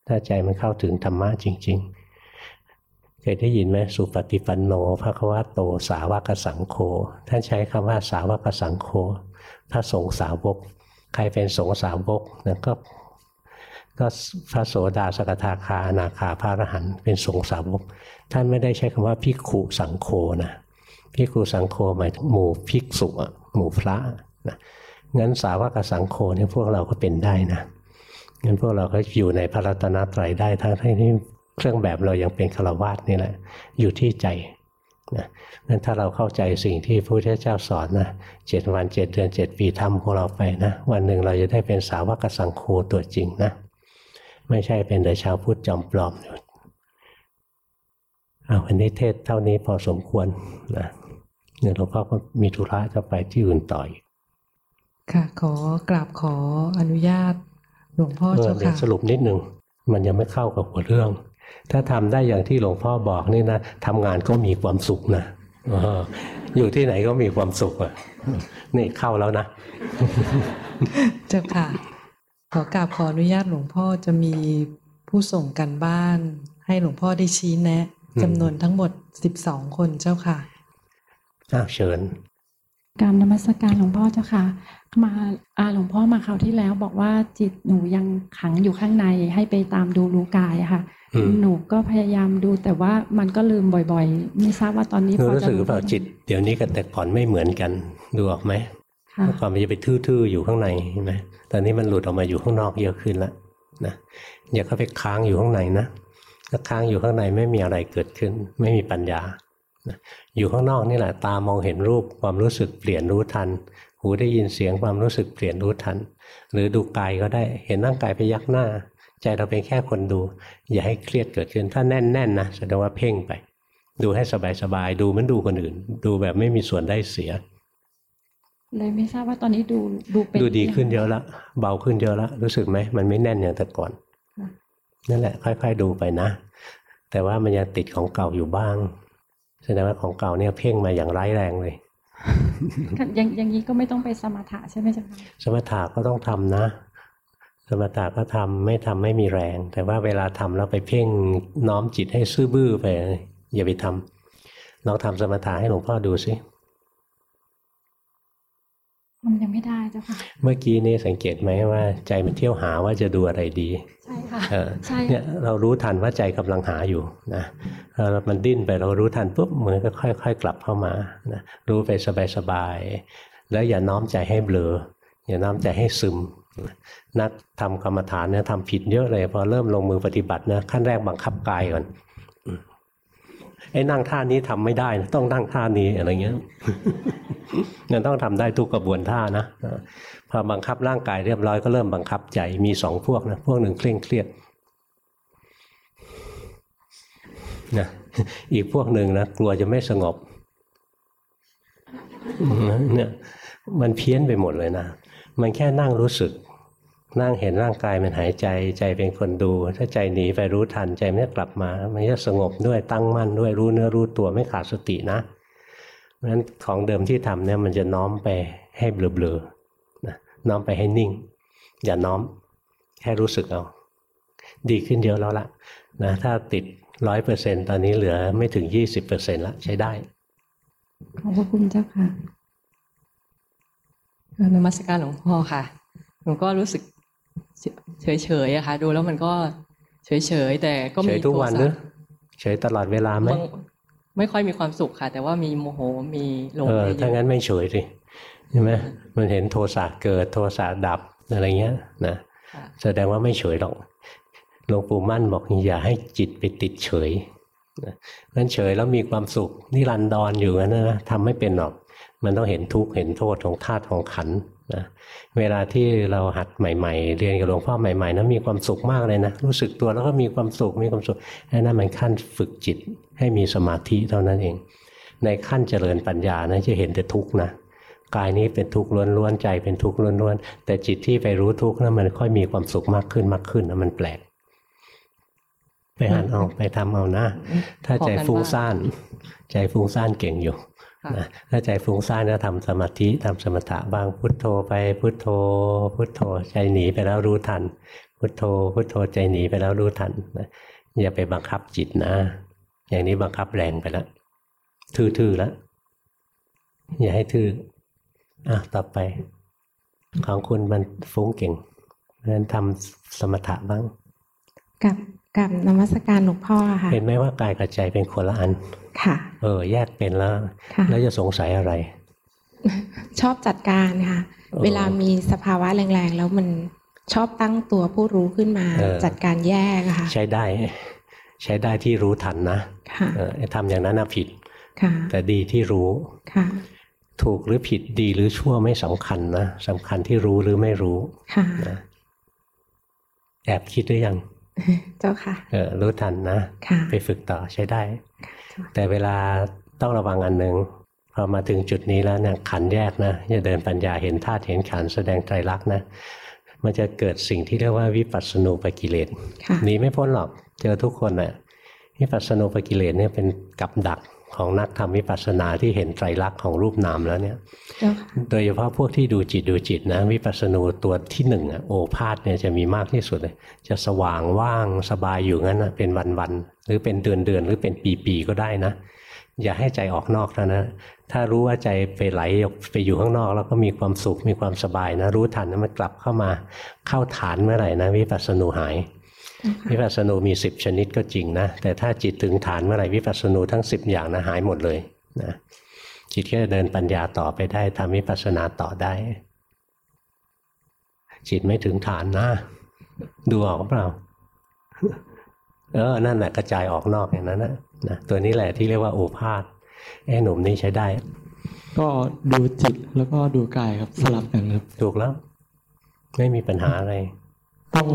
A: ถ้าใจมันเข้าถึงธรรมะจริง ๆ เคยได้ยินไหมสุปฏิปันโนพระควะโตสาวกสังโฆท่านใช้คำว่าสาวกสังโฆพระสงฆ์สาวก ใครเป็นสงฆ์สาวกนะก็ ก็พระโสดาสกทาคาอนาคาพระอรหันต์เป็นสงสาวก ท่านไม่ได้ใช้คำว่าพิกขุสังโฆนะพิกขุสังโฆหมายหมู่ภิกษุหมู่พระนะงั้นสาวกสังโฆเนี่ยพวกเราก็เป็นได้นะงั้นพวกเราก็อยู่ในพระรัตนตรัยได้ทั้งที่เครื่องแบบเรายังเป็นฆราวาสนี่แหละ อยู่ที่ใจนะงั้นถ้าเราเข้าใจสิ่งที่พระพุทธเจ้าสอนนะเจ็ดวันเจ็ดเดือนเจ็ดปีทำของเราไปนะ วันหนึ่งเราจะได้เป็นสาวกสังโฆตัวจริงนะ ไม่ใช่เป็นแต่ชาวพุทธจอมปลอมเอาวันนี้เทศเท่านี้พอสมควรนะเนี่ยหลวงพ่อก็มีธุระจะไปที่อื่นต่อย
B: ค่ะขอกราบขออนุญาตหลวงพ่อเจ้าค่ะ
A: สรุปนิดหนึ่งมันยังไม่เข้ากับหัวเรื่อง ถ้าทำได้อย่างที่หลวงพ่อบอกนี่นะทำงานก็มีความสุขนะอยู่ที่ไหนก็มีความสุขอะนี่เข้าแล้วนะ
B: เจ้าค่ะ ขอกราบขออนุญาตหลวงพ่อจะมีผู้ส่งกันบ้าน ให้หลวงพ่อได้ชี้แนะจำนวนทั้งหมดสิบสองคนเจ้าค่ะ
A: อ้าวเชิญ
C: การนมัสการหลวงพ่อเจ้าค่ะ มาอาหลวงพ่อมาคราวที่แล้วบอกว่าจิตหนูยังขังอยู่ข้างในให้ไปตามดูรู้กายอะค่ะ
A: อืม
C: หนูก็พยายามดูแต่ว่ามันก็ลืมบ่อยๆ ไม่ทราบว่าตอนนี้
A: หนู
C: พอ
A: รู้
C: จะ
A: สึกหรือเปล่าจิต เดี๋ยวนี้กับแต่ก่อนไม่เหมือนกันดูออกไหม
C: ค่ะ
A: เมื่อก่อนมันจะไปทื่อๆอยู่ข้างในเห็นไหมตอนนี้มันหลุดออกมาอยู่ข้างนอกเยอะขึ้นแล้วนะอย่าเข้าไปค้างอยู่ข้างในนะถ้าค้างอยู่ข้างในไม่มีอะไรเกิดขึ้น ไม่มีปัญญาอยู่ข้างนอกนี่แหละตามองเห็นรูปความรู้สึกเปลี่ยนรู้ทัน หูได้ยินเสียงความรู้สึกเปลี่ยนรู้ทัน หรือดูกายก็ได้เห็นร่างกายไปยักหน้า ใจเราเป็นแค่คนดู อย่าให้เครียดเกิดขึ้นถ้าแน่นๆนะแสดงว่าเพ่งไป ดูให้สบายๆดูมันดูคนอื่น ดูแบบไม่มีส่วนได้เสีย
C: เลยไม่ทราบว่าตอนนี้ดูดูเป็น
A: ดูดีขึ้น
C: ง
A: เยอะละเบาขึ้นเยอะละรู้สึกไหมมันไม่แน่นอย่างแต่ก่อน
C: ค่ะ
A: นั่นแหละ ค่อย ๆ ดูไปนะ แต่ว่ามันยังติดของเก่าอยู่บ้างแสดงว่าของเก่าเนี่ยเพ่งมาอย่างร้ายแรงเลย
C: ค่ะอย่างอย่างนี้ก็ไม่ต้องไปสมถะใช่ไหมเจ้าค่ะ
A: สมถะก็ต้องทำนะ สมถะก็ทำไม่ทำไม่มีแรง แต่ว่าเวลาทำแล้วไปเพ่งน้อมจิตให้ซื่อบื้อไป อย่าไปทำลองทำสมถะให้หลวงพ่อดูสิ
C: มันยังไม่ได้เจ้าค่ะ
A: เมื่อกี้นี้สังเกตไหมว่า ใจมันเที่ยวหาว่าจะดูอะไรดี
C: ใช่ค่ะ
A: เออ
C: ใช่
A: เนี่ยเรารู้ทันว่าใจกำลังหาอยู่นะพอมันดิ้นไปเรารู้ทันปุ๊บมือก็ค่อย ๆ กลับเข้ามานะรู้ไปสบายๆแล้วอย่าน้อมใจให้เบลอ อย่าน้อมใจให้ซึมนักทำกรรมฐานเนี่ยทำผิดเยอะเลยพอเริ่มลงมือปฏิบัตินะขั้นแรกบังคับกายก่อนอืม ไอ้นั่งท่านี้ทำไม่ได้นะต้องนั่งท่านี้อะไรเงี้ยมันต้องทำได้ทุกกระบวนท่านะพอบังคับร่างกายเรียบร้อยก็เริ่มบังคับใจมีสองพวกนะพวกหนึ่งเคร่งเครียดนะอีกพวกหนึ่งนะกลัวจะไม่สงบเนี่ยมันเพี้ยนไปหมดเลยนะ มันแค่นั่งรู้สึก นั่งเห็นร่างกายมันหายใจใจเป็นคนดู ถ้าใจหนีไปรู้ทันใจไม่กลับมา มันจะสงบด้วยตั้งมั่นด้วยรู้เนื้อรู้ตัวไม่ขาดสตินะเพราะฉะนั้นของเดิมที่ทำเนี่ยมันจะน้อมไปให้เบลอๆนะน้อมไปให้นิ่ง อย่าน้อมแค่รู้สึกเอาดีขึ้นเยอะแล้วละนะถ้าติดร้อยเปอร์เซ็นตอนนี้เหลือไม่ถึงยี่สิบเปอร์เซ็นละใช้ได้
C: ขอบพระคุณเจ้าค่ะ
D: นมัสการหลวงพ่อค่ะหนูก็รู้สึก เฉยเฉยๆอะค่ะ ดูแล้วมันก็เฉยเฉยๆแต่ก็
A: เฉ
D: มี
A: ยทุกวันหรือ
D: โทสะ
A: เฉยตลอดเวลาไหม
D: บางไม่ค่อยมีความสุขค่ะ แต่ว่ามีโมโหมีหลง
A: เออ
D: เยอะๆ
A: ถ้างั้นไม่เฉยสิใช่ไหมมันเห็นโทสะเกิดโทสะดับอะไรเงี้ยนะ
D: ค่ะ
A: แสดงว่าไม่เฉยหรอกหลวงปู่มั่นบอกอย่าให้จิตไปติดเฉยนะนั้นเฉยแล้วมีความสุขนิรันดรอยู่นั้นนะทำไม่เป็นหรอก มันต้องเห็นทุกข์เห็นโทษของธาตุของขันธ์ นะเวลาที่เราหัดใหม่ ๆ เรียนกับหลวงพ่อใหม่ๆนะมีความสุขมากเลยนะรู้สึกตัวแล้วก็มีความสุขมีความสุขไอ้นั่นมันขั้นฝึกจิตให้มีสมาธิเท่านั้นเอง ในขั้นเจริญปัญญานะจะเห็นแต่ทุกข์นะกายนี้เป็นทุกข์ล้วนๆใจเป็นทุกข์ล้วนๆแต่จิตที่ไปรู้ทุกข์นั้นมันค่อยมีความสุขมากขึ้นมากขึ้นนะมันแปลก ไปหันเอาไปทำเอานะ ถ้าใจ
D: ขอกัน
A: ฟุ้ง
D: บ้าง
A: ซ่าน ใจฟุ้งซ่านเก่งอยู่
D: ค่ะ
A: นะถ้าใจฟุ้งซ่านก็ทำสมาธิทำสมถะบ้างพุทโธไปพุทโธ พุทโธใจหนีไปแล้วรู้ทัน พุทโธ พุทโธใจหนีไปแล้วรู้ทันนะอย่าไปบังคับจิตนะ อย่างนี้บังคับแรงไปแล้วทื่อๆแล้วอย่าให้ทื่ออะต่อไป ของคุณมันฟุ้งเก่งเพราะฉะนั้นทำสมถะบ้าง
E: กับกับนมัสการหลวงพ่อค่ะ
A: เห็นไหมว่ากายกับใจเป็นคนละอัน
E: ค่ะ
A: เออ แยกเป็นแล้ว
E: ค่ะ
A: แล้วจะสงสัยอะไร
E: ชอบจัดการค่ะ
A: อ๋อ
E: เวลามีสภาวะแรงๆ แล้วมันชอบตั้งตัวผู้รู้ขึ้นมา
A: เออ
E: จัดการแยกอะค่ะ
A: ใช้ได้ ใช้ได้ที่รู้ทันนะ
E: ค่ะ
A: เออไอ้ทำอย่างนั้นนะผิด
E: ค่ะ
A: แต่ดีที่รู้
E: ค่ะ
A: ถูกหรือผิดดีหรือชั่วไม่สำคัญนะสำคัญที่รู้หรือไม่รู้
E: ค่ะ
A: นะแอบคิดหรือยัง
E: เจ้าค่ะ
A: เออรู้ทันนะ
E: ค่ะ
A: ไปฝึกต่อใช้ได้
E: ค่ะ
A: แต่เวลาต้องระวังอันหนึ่งพอมาถึงจุดนี้แล้วเนี่ยขันแยกนะจะเดินปัญญาเห็นธาตุเห็นขันธ์แสดงไตรลักษณ์นะมันจะเกิดสิ่งที่เรียกว่าวิปัสสนูปกิเลส
E: ค่ะ
A: หนีไม่พ้นหรอกเจอทุกคนน่ะวิปัสสนูปกิเลสเนี่ยเป็นกับดัก ของนักทำวิปัสสนาที่เห็นไตรลักษณ์ของรูปนามแล้วเนี่ย
E: เจ้าค่ะ
A: โดยเฉพาะพวกที่ดูจิตดูจิตนะวิปัสสนูตัวที่หนึ่งอะโอภาษเนี่ยจะมีมากที่สุดเลย จะสว่างว่างสบายอยู่งั้นนะเป็นวันๆหรือเป็นเดือนเดือนๆหรือเป็นปีๆก็ได้นะ อย่าให้ใจออกนอกเท่านะ ถ้ารู้ว่าใจไปไหลออกไปอยู่ข้างนอก แล้วก็มีความสุขมีความสบายนะ รู้ทันนะมันกลับเข้ามาเข้าฐานเมื่อไหร่นะวิปัสสนูหาย วิปัสสนูมีสิบชนิดก็จริงนะ แต่ถ้าจิตถึงฐานเมื่อไหร่วิปัสสนูทั้งสิบอย่างนะหายหมดเลยนะจิตก็จะเดินปัญญาต่อไปได้ทำวิปัสสนาต่อได้ จิตไม่ถึงฐานนะ ดูออกเปล่า เออ นั่นแหละกระจายออกนอกอย่างนั้นนะนะตัวนี้แหละที่เรียกว่าโอภาษไอ้หนุ่มนี่ใช้ได้
F: ก็ดูจิตแล้วก็ดูกายครับสลับกันครับ
A: ถูกแล้ว ไม่มีปัญหาอะไร
F: ต้อง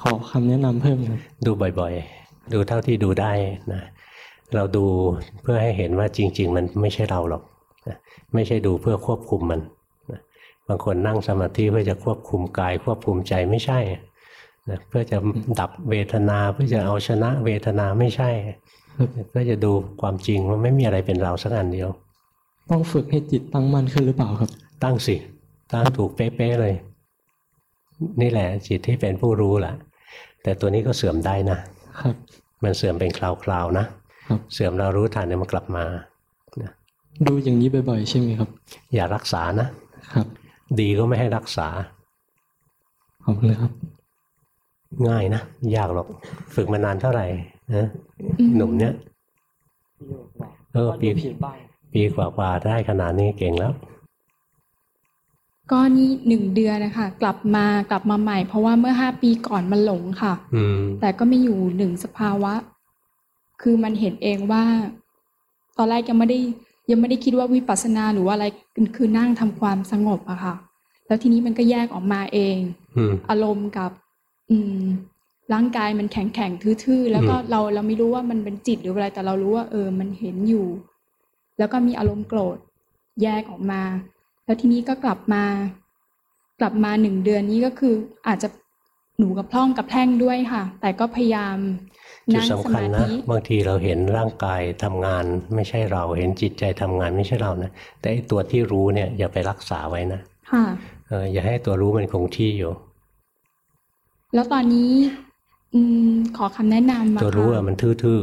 F: ขอคำแนะนำเพิ่มครับ
A: ดูบ่อยๆ ดูเท่าที่ดูได้นะเราดูเพื่อให้เห็นว่าจริง ๆ มันไม่ใช่เราหรอกนะไม่ใช่ดูเพื่อควบคุมมันนะบางคนนั่งสมาธิเพื่อจะควบคุมกาย ควบคุมใจไม่ใช่นะเพื่อจะดับเวทนาเพื่อจะเอาชนะเวทนาไม่ใช่เพื่อจะดูความจริงว่าไม่มีอะไรเป็นเราสักอันเดียว
F: ต้องฝึกให้จิตตั้งมั่นขึ้นหรือเปล่าครับ
A: ตั้งสิตั้งถูกเป๊ะๆเลย นี่แหละจิตที่เป็นผู้รู้แหละแต่ตัวนี้ก็เสื่อมได้นะ
F: ครับ
A: มันเสื่อมเป็นคราวๆนะ
F: ครับ
A: เสื่อมเรารู้ทันเนี่ยมันกลับมา
F: ดูอย่างนี้บ่อยๆใช่ไหมครับ
A: อย่ารักษานะ
F: ครับ
A: ดีก็ไม่ให้รักษา
F: ขอบคุณเลยครับ
A: ง่ายนะยากหรอก ฝึกมานานเท่าไหร่นะหนุ่มเนี้ยเออปีปีกว่าๆได้ขนาดนี้เก่งแล้ว
G: ก็นี่หนึ่งเดือนนะคะกลับมากลับมาใหม่ เพราะว่าเมื่อห้าปีก่อนมันหลงค่ะ
A: อืม
G: แต่ก็มีอยู่หนึ่งสภาวะ คือมันเห็นเองว่า ตอนแรกยังไม่ได้ ยังไม่ได้คิดว่าวิปัสสนาหรือว่าอะไรคือนั่งทำความสงบอะค่ะ แล้วทีนี้มันก็แยกออกมาเอง
A: อืม
G: อารมณ์กับ อืม ร่างกายมันแข็งแข็งๆทื่อๆ แล้วก็
A: อืม
G: เราเราไม่รู้ว่ามันเป็นจิตหรืออะไร แต่เรารู้ว่า เออ มันเห็นอยู่ แล้วก็มีอารมณ์โกรธ แยกออกมา แล้วทีนี้ก็กลับมา กลับมาหนึ่งเดือนนี้ก็คืออาจจะหนูกับพร่องกับแพร่งด้วยค่ะ แต่ก็พยายาม
A: จุด
G: นั่งส
A: สำคัญ
G: มา
A: นะ
G: ธิ
A: บางทีเราเห็นร่างกายทำงานไม่ใช่เราเห็นจิตใจทำงานไม่ใช่เรานะแต่ไอ้ตัวที่รู้เนี่ยอย่าไปรักษาไว้นะ
G: ค่ะ
A: เอออย่าให้ตัวรู้มันคงที่อยู่
G: แล้วตอนนี้ อืมขอคำแนะนำมา
A: ตัวรู้อะมันทื่อ
G: ทื่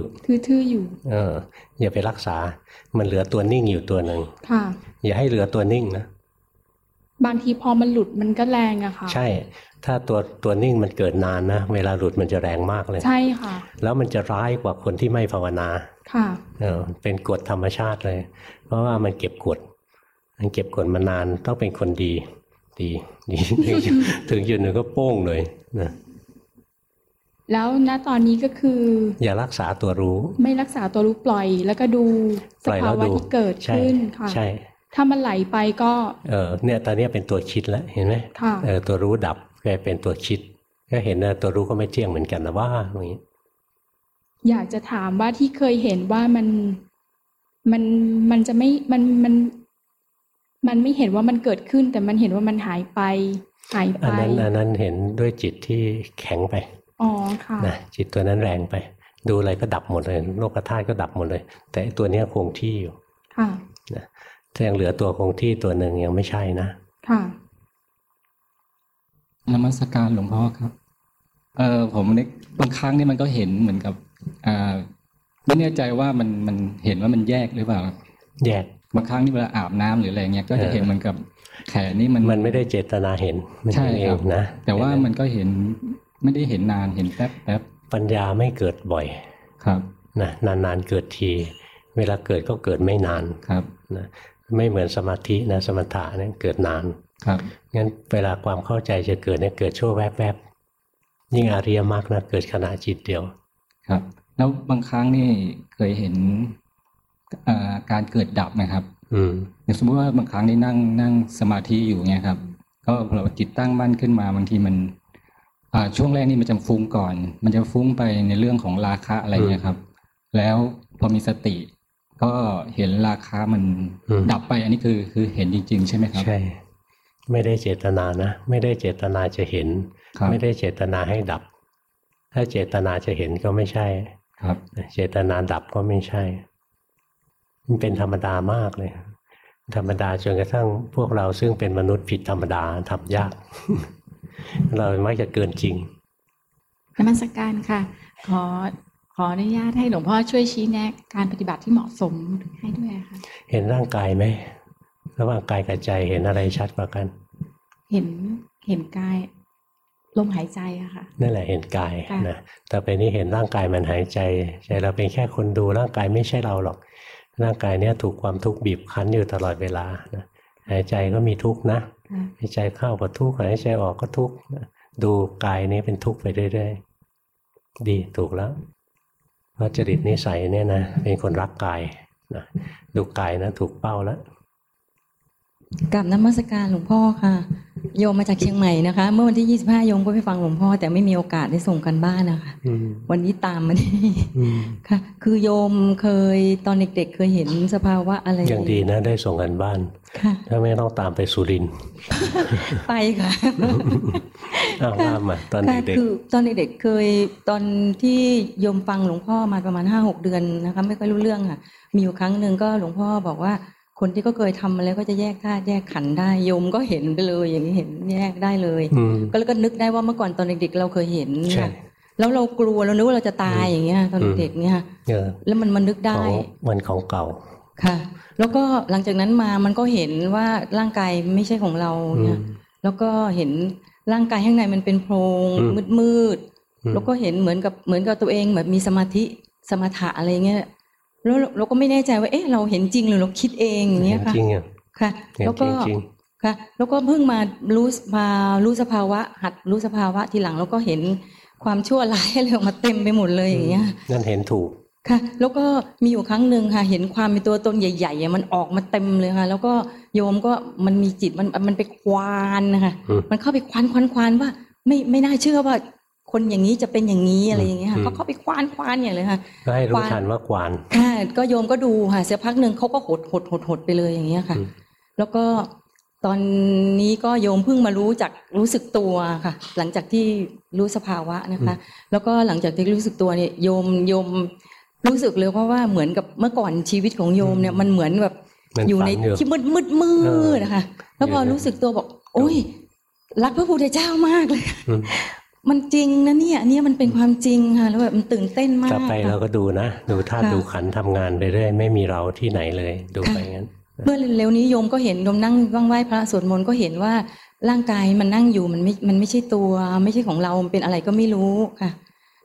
G: อๆอยู่
A: ๆเออ อย่าไปรักษา มันเหลือตัวนิ่งอยู่ตัวหนึ่ง
G: ค่ะ
A: อย่าให้เหลือตัวนิ่งนะ
G: บางทีพอมันหลุดมันก็แรงอะค่ะ
A: ใช่ ถ้าตัวตัวนิ่งมันเกิดนานนะ เวลาหลุดมันจะแรงมากเลย
G: ใช่ค่ะ
A: แล้วมันจะร้ายกว่าคนที่ไม่ภาวนา
G: ค่ะ
A: เออ เป็นกฎธรรมชาติเลย เพราะว่ามันเก็บกฎ มันเก็บกฎมานานต้องเป็นคนดี ดีดีถึงจุดถึงจุดหนึ่งก็โป้งเลยนะ
G: แล้วณตอนนี้ก็คือ
A: อย่ารักษาตัวรู้
G: ไม่รักษาตัวรู้ปล่อย แล้วก็ดูส
A: ปล่อยแล้
G: ภาววะ
A: ดู
G: ที่เกิด
A: ใช่
G: ขึ้นค่ะ
A: ใช่
G: ถ้ามันไหลไปก็
A: เออเนี่ยตอนเนี้ยเป็นตัวคิดแล้วเห็นไหม
G: ค่ะ
A: เออตัวรู้ดับกลายเป็นตัวคิด ก็เห็นนะตัวรู้ก็ไม่เที่ยงเหมือนกันนะว่าอย่างนี้
G: อยากจะถามว่าที่เคยเห็นว่ามันมันมันจะไม่มันมันมันไม่เห็นว่ามันเกิดขึ้น แต่มันเห็นว่ามันหายไป หาย
A: อั
G: ไป
A: นนั้นอันนั้นเห็นด้วยจิตที่แข็งไป
G: อ๋อค่ะ
A: นะจิตตัวนั้นแรงไป ดูอะไรก็ดับหมดเลย โลกธาตุก็ดับหมดเลย แต่ไอ้ตัวเนี้ยคงที่อยู่
G: ค่ะ
A: นะถ้ายังเหลือตัวคงที่ตัวหนึ่งยังไม่ใช่นะ
G: ค่ะ
F: นมัสการหลวงพ่อครับ เออผมนึกบางครั้งนี่มันก็เห็นเหมือนกับอ่าไม่แน่ใจว่ามันมันเห็นว่ามันแยกหรือเปล่า
A: แยก
F: บางครั้งนี่เวลาอาบน้ำหรืออะไรเงี้ยก็จะ
A: เออ
F: เห็นเหมือนกับแขนนี่มัน
A: มันไม่ได้เจตนาเห็นมัน
F: ใช่
A: เห็นเอ
F: ครั
A: ง
F: บ
A: นะ
F: แต่ว่ามันก็เห็น ไม่ได้เห็นนานเห็นแป๊บแป๊บ
A: ปัญญาไม่เกิดบ่อย
F: ครับ
A: นะนานๆเกิดที เวลาเกิดก็เกิดไม่นาน
F: ครับ
A: นะไม่เหมือนสมาธินะสมถะเนี่ยเกิดนาน
F: ครับ
A: งั้นเวลาความเข้าใจจะเกิดเนี่ยเกิดชั่วแวบๆยิ่งอาริยมรรคนะเกิดขณะจิตเดียว
F: ครับ แล้วบางครั้งนี่เคยเห็นอ่าการเกิดดับนะครับ
A: อืม
F: อย่างสมมติว่าบางครั้งนี่นั่งนั่งสมาธิอยู่เนี่ยครับ ก็เราจิตตั้งมั่นขึ้นมาบางทีมันอ่า ช่วงแรกนี่มันจะฟุ้งก่อน มันจะฟุ้งไปในเรื่องของราคะอะไรเนี่ยครับ แล้วพอมีสติ ก็เห็นราคามัน
A: อืม
F: ดับไปอันนี้คือคือเห็นจริง ๆ ใช่ไหมครับ
A: ใช่ ไม่ได้เจตนานะ ไม่ได้เจตนาจะเห็น
F: ครับ
A: ไม่ได้เจตนาให้ดับ ถ้าเจตนาจะเห็นก็ไม่ใช่
F: ครับ
A: เจตนาดับก็ไม่ใช่ มันเป็นธรรมดามากเลย ธรรมดาจนกระทั่งพวกเราซึ่งเป็นมนุษย์ผิดธรรมดาทำยาก เรามักจะเกินจริง
C: นมัสการค่ะ ขอขออนุญาตให้หลวงพ่อช่วยชี้แนะการปฏิบัติที่เหมาะสมให้ด้วยค่ะ
A: เห็นร่างกายไหมระหว่างกายกับใจเห็นอะไรชัดกว่ากัน
C: เห็นเห็นกายลมหายใจอะค่ะ
A: นั่นแหละเห็นกาย
C: ค่ะ
A: นะแต่ไปนี้เห็นร่างกายมันหายใจใจเราเป็นแค่คนดูร่างกายไม่ใช่เราหรอก ร่างกายเนี้ยถูกความทุกข์บีบคั้นอยู่ตลอดเวลานะ หายใจก็มีทุกข์นะ
C: ค่ะ
A: หายใจเข้าก็ทุกข์หายใจออกก็ทุกข์นะดูกายนี้เป็นทุกข์ไปเรื่อยๆดีถูกแล้วเพราะจริตนิสัยเนี่ยนะเป็นคนรักกายนะดูกายนะถูกเป้าแล้ว
H: กับนมัสการหลวงพ่อค่ะ โยมมาจากเชียงใหม่นะคะ เมื่อวันที่ 25 โยมก็ไปฟังหลวงพ่อ แต่ไม่มีโอกาสได้ส่งกันบ้านนะคะ
A: อืม
H: วันนี้ตามมาที่
A: อืม
H: ค่ะ คือโยมเคยตอนเด็กๆ เคยเห็นสภาวะอะไร
A: ยังดีนะได้ส่งกันบ้าน
H: ค่ะ
A: ถ้าไม่ต้องตามไปสุรินทร์
H: ไปค่ะ
A: อ้าวว่ามาตอน
H: ค่ะ
A: เด็ก
H: คือตอนเด็กๆเคยตอนที่โยมฟังหลวงพ่อมาประมาณห้าหกเดือนนะคะ ไม่ค่อยรู้เรื่องค่ะ มีอยู่ครั้งหนึ่งก็หลวงพ่อบอกว่า คนที่ก็เคยทำมาแล้วก็จะแยกธาตุแยกขันธ์ได้โยมก็เห็นไปเลย อย่างนี้เห็นแยกได้เลย
A: ๆอืม
H: ก็แล้วก็นึกได้ว่าเมื่อก่อนตอนเด็กๆเราเคยเห็น
A: ใช่
H: ค่ะแล้วเรากลัวเรานึกว่าเราจะตายอย่างเงี้ยตอน
A: อืม
H: เด็กๆเนี่ย
A: เออ
H: แล้วมันมันนึก
A: ข
H: ได้
A: องมันของเก่า
H: ค่ะ แล้วก็หลังจากนั้นมามันก็เห็นว่าร่างกายไม่ใช่ของเรา
A: อื
H: เนี่
A: ม
H: ยแล้วก็เห็นร่างกายข้างในมันเป็นโพรง
A: อืม
H: มืด
A: อืม
H: ๆแล้วก็เห็นเหมือนกับเหมือนกับตัวเองแบบมีสมาธิสมถะอะไรเงี้ย แล้วเราก็ไม่แน่ใจว่าเอ๊ะเราเห็นจริงหรือเราคิดเองอย่างเงี้ยค่ะ
A: จริงอะ
H: ค่ะ
A: เห็น
H: แล้วก็
A: จริง
H: ค่ะ แล้วก็เพิ่งมารู้มารู้สภาวะ หัดรู้สภาวะทีหลังแล้วก็เห็นความชั่วร้ายอะไรออกมาเต็มไปหมดเลยอย่างเงี้ย
A: นั่นเห็นถูก
H: ค่ะ แล้วก็มีอยู่ครั้งหนึ่งค่ะ เห็นความเป็นตัวตนใหญ่ๆอะมันออกมาเต็มเลยค่ะ แล้วก็โยมก็มันมีจิตมันมันไปควานนะคะ
A: อืม
H: มันเข้าไปควานควานควานว่า ไม่ไม่น่าเชื่อว่า คนอย่างนี้จะเป็นอย่างนี้อะไรอย่างเงี้ยค่ะ
A: อืม
H: ก็เข้าไปควานควานอย่างเลยค่ะ
A: ก็ให้รู้
H: กวาง
A: ทันว่ากวาน
H: ค่ะก็โยมก็ดูค่ะเสียพักหนึ่งเขาก็หดหดหดหดไปเลยอย่างเงี้ยค่ะ
A: อืม
H: แล้วก็ตอนนี้ก็โยมเพิ่งมารู้จักรู้สึกตัวค่ะ หลังจากที่รู้สภาวะนะคะ แล้วก็หลังจากที่รู้สึกตัวเนี่ยโยมโยมรู้สึกเลยเพราะว่าเหมือนกับเมื่อก่อนชีวิตของโยมเนี่ยมันเหมือนแบบ
A: มัน
H: อยู่ใน
A: ฝันอยู่
H: ที่มืดมืดมื
A: เออ
H: ดนะคะ แล้วพอ
A: เดี๋ยวนะ
H: รู้สึกตัวบอก โอ้ยรักพระพุทธเจ้ามากเลย
A: อื ม
H: มันจริงนะเนี่ยอันเนี่ยมันเป็นความจริงค่ะแล้วแบบมันตื่นเต้นมาก
A: ต่อไป
H: ค่ะ
A: เราก็ดูนะ ดูธาตุ
H: ค่ะ
A: ดูขันธ์ทำงานไปเรื่อยไม่มีเราที่ไหนเลยดู
H: ค่ะ
A: ไปงั้น
H: เมื่อเร็วๆนี้โยมก็เห็นโยมนั่งว่างไหว้พระสวดมนต์ก็เห็นว่าร่างกายมันนั่งอยู่มันไม่มันไม่ใช่ตัว ไม่ใช่ของเรามันเป็นอะไรก็ไม่รู้ค่ะ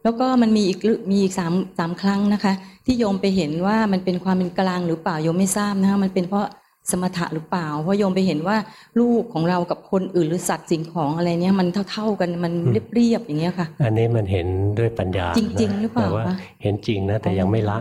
H: แล้วก็มันมีอีกมีอีกสามสามครั้งนะคะ ที่โยมไปเห็นว่ามันเป็นความเป็นกลางหรือเปล่าโยมไม่ทราบนะคะมันเป็นเพราะ สมถะหรือเปล่าเพราะโยมไปเห็นว่าลูกของเรากับคนอื่นหรือสัตว์สิ่งของอะไรเนี้ยมันเท่าๆกันมันเรียบๆอย่างเงี้ยค่ะ
A: อันนี้มันเห็นด้วยปัญญา
H: จริง ๆ หรือเปล่า
A: แต่ว่า
H: คะ
A: เห็นจริงนะแต่ยังไม่ละ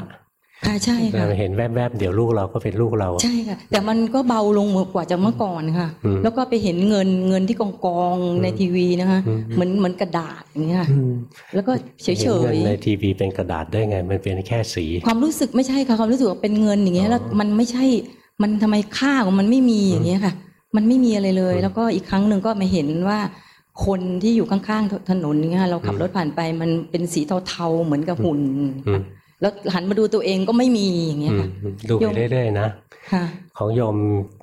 H: ค่ะใช่
A: แต่
H: ค่ะ
A: เห็นแวบๆเดี๋ยวลูกเราก็เป็นลูกเรา
H: ใช่ค่ะแต่มันก็เบาลงกว่าจากเมื่อก่อนค่ะ
A: อืม
H: แล้วก็ไปเห็นเงินเงินที่กองกองๆในทีวีนะคะ
A: อืม
H: เหมือนเหมือนกระดาษอย่างเงี้ยค่ะ
A: อืม
H: แล้วก็เฉย
A: ห็นงิน
H: ๆ
A: ในทีวีเป็นกระดาษได้ไงมันเป็นแค่สี
H: ความรู้สึกไม่ใช่ค่ะความรู้สึกว่าเป็นเงินอย่างเงี้ยแล้วมันไม่ใช่ มันทำไมค่าของมันไม่มีอย่างเงี้ยค่ะ มันไม่มีอะไรเลย
A: อืม
H: แล้วก็อีกครั้งหนึ่งก็มาเห็นว่า คนที่อยู่ข้างๆถนนอย่างเงี้ยค่ะเราขับ
A: อืม
H: รถผ่านไปมันเป็นสีเทาๆเหมือนกับหุ่น
A: อืม
H: แล้วหันมาดูตัวเองก็ไม่มีอย่างเงี้ย
A: อืม
H: ค่ะ
A: ดูไปเรื่อยๆนะ
H: ค่ะ
A: ของโยม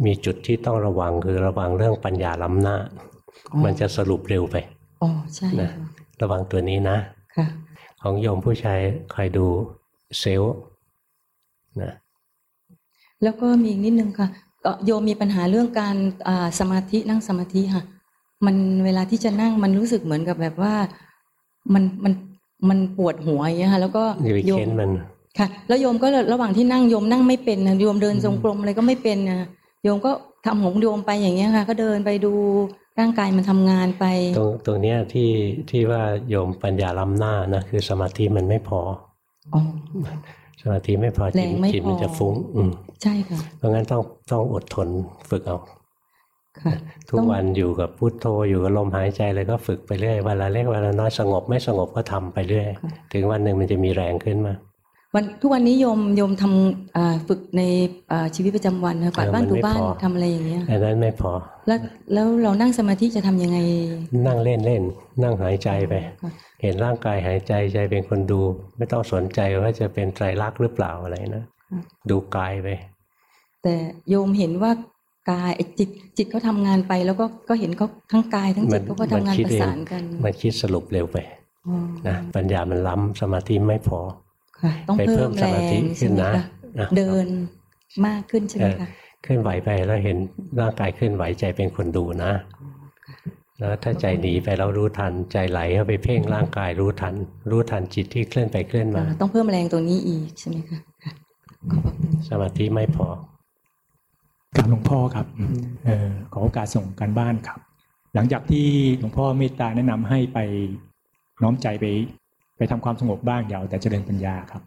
A: มีจุดที่ต้องระวังคือระวังเรื่องปัญญาล้ำหน้า
H: อ๋อ
A: มันจะสรุปเร็วไป
H: อ๋อใช่
A: นะ
H: ค่ะ
A: ระวังตัวนี้นะ
H: ค่ะ
A: ของโยมผู้ชายคอยดูเซลล์นะ
H: แล้วก็มีอีกนิดนึงค่ะก็โยมมีปัญหาเรื่องการอ่าสมาธินั่งสมาธิค่ะ มันเวลาที่จะนั่งมันรู้สึกเหมือนกับแบบว่ามันมันมันปวดหัวอย่างเงี้ยค่ะ แล้วก็
A: อย่าไป
H: โยม
A: เค้นมัน
H: ค่ะ แล้วโยมก็ระหว่างที่นั่งโยมนั่งไม่เป็นนะโยมเดินทรงกลมอะไรก็ไม่เป็นนะโยมก็ทำของโยมไปอย่างเงี้ยค่ะ ก็เดินไปดูร่างกายมันทำงานไป
A: ตรงตรงเนี้ยที่ที่ว่าโยมปัญญาล้ำหน้านะคือสมาธิมันไม่พอ
H: อ๋อ
A: สมาธิไม่พอจิต
H: แรงไม่
A: จิตมัน
H: พอ
A: จะฟุ้ง อืม
H: ใช่ค่ะ
A: เพราะงั้นต้องต้องอดทนฝึกเอา
H: ค่ะ
A: ทุก
H: ต้อง
A: วันอยู่กับพุโทโธอยู่กับลมหายใจเลยก็ฝึกไปเรื่อยวันละเล็กวันละน้อยสงบไม่สงบก็ทำไปเรื่อย ถึงวันหนึ่งมันจะมีแรงขึ้นมา
H: วันทุกวันนี้โยมโยมทำอ่าฝึกในอ่าชีวิตประจำวันนะกวาดบ้าน
A: เออมัน
H: ถู
A: ไม่
H: บ้าน
A: พอ
H: ทำอะไรอย่างเงี้ย
A: อันนั้นไม่พอ
H: แล้วแล้วเรานั่งสมาธิจะทำยังไง
A: นั่งเล่นเล่น นั่งหายใจไป
H: ค่ะ
A: เห็นร่างกายหายใจใจเป็นคนดู ไม่ต้องสนใจว่าจะเป็นไตรลักษณ์หรือเปล่าอะไรนะดูกายไป
H: แต่โยมเห็นว่ากายจิตจิตเขาทำงานไป แล้วก็ก็เห็นเขาทั้งกายทั้งจิตเขาก็ทำงาน
A: คิด
H: ประ
A: เอง
H: สานกัน
A: มันคิดสรุปเร็วไป
H: อ๋อ
A: นะปัญญามันล้ำสมาธิไม่พอ
H: ค่ะต้อง
A: ไป
H: เพิ่
A: เพิ่
H: ม
A: ม
H: แร
A: สมาธิ
H: ง
A: ขึ้
H: ใช่
A: น
H: ไหม
A: นะ
H: คะ
A: นะ
H: เดินมากขึ้นใช่ไหมคะ
A: เคลื่อนไหวไปแล้วเห็นร่างกายเคลื่อนไหวใจเป็นคนดูนะแล้วถ้าใจหนีไปเรารู้ทันใจไหลเข้าไปเพ่งร่างกายรู้ทัน รู้ทันจิตที่เคลื่อนไปเคลื่อนมา
H: ต้องเพิ่มแรงตัวนี้อีกใช่ไหมคะค่ะขอบพระคุณ
A: สมาธิไม่พอ
I: กับหลวงพ่อครับเออขอโอกาสส่งการบ้านครับ หลังจากที่หลวงพ่อเมตตาแนะนำให้ไปน้อมใจไป ไปทำความสงบบ้างอย่าเอาแต่เจริญปัญญาครับ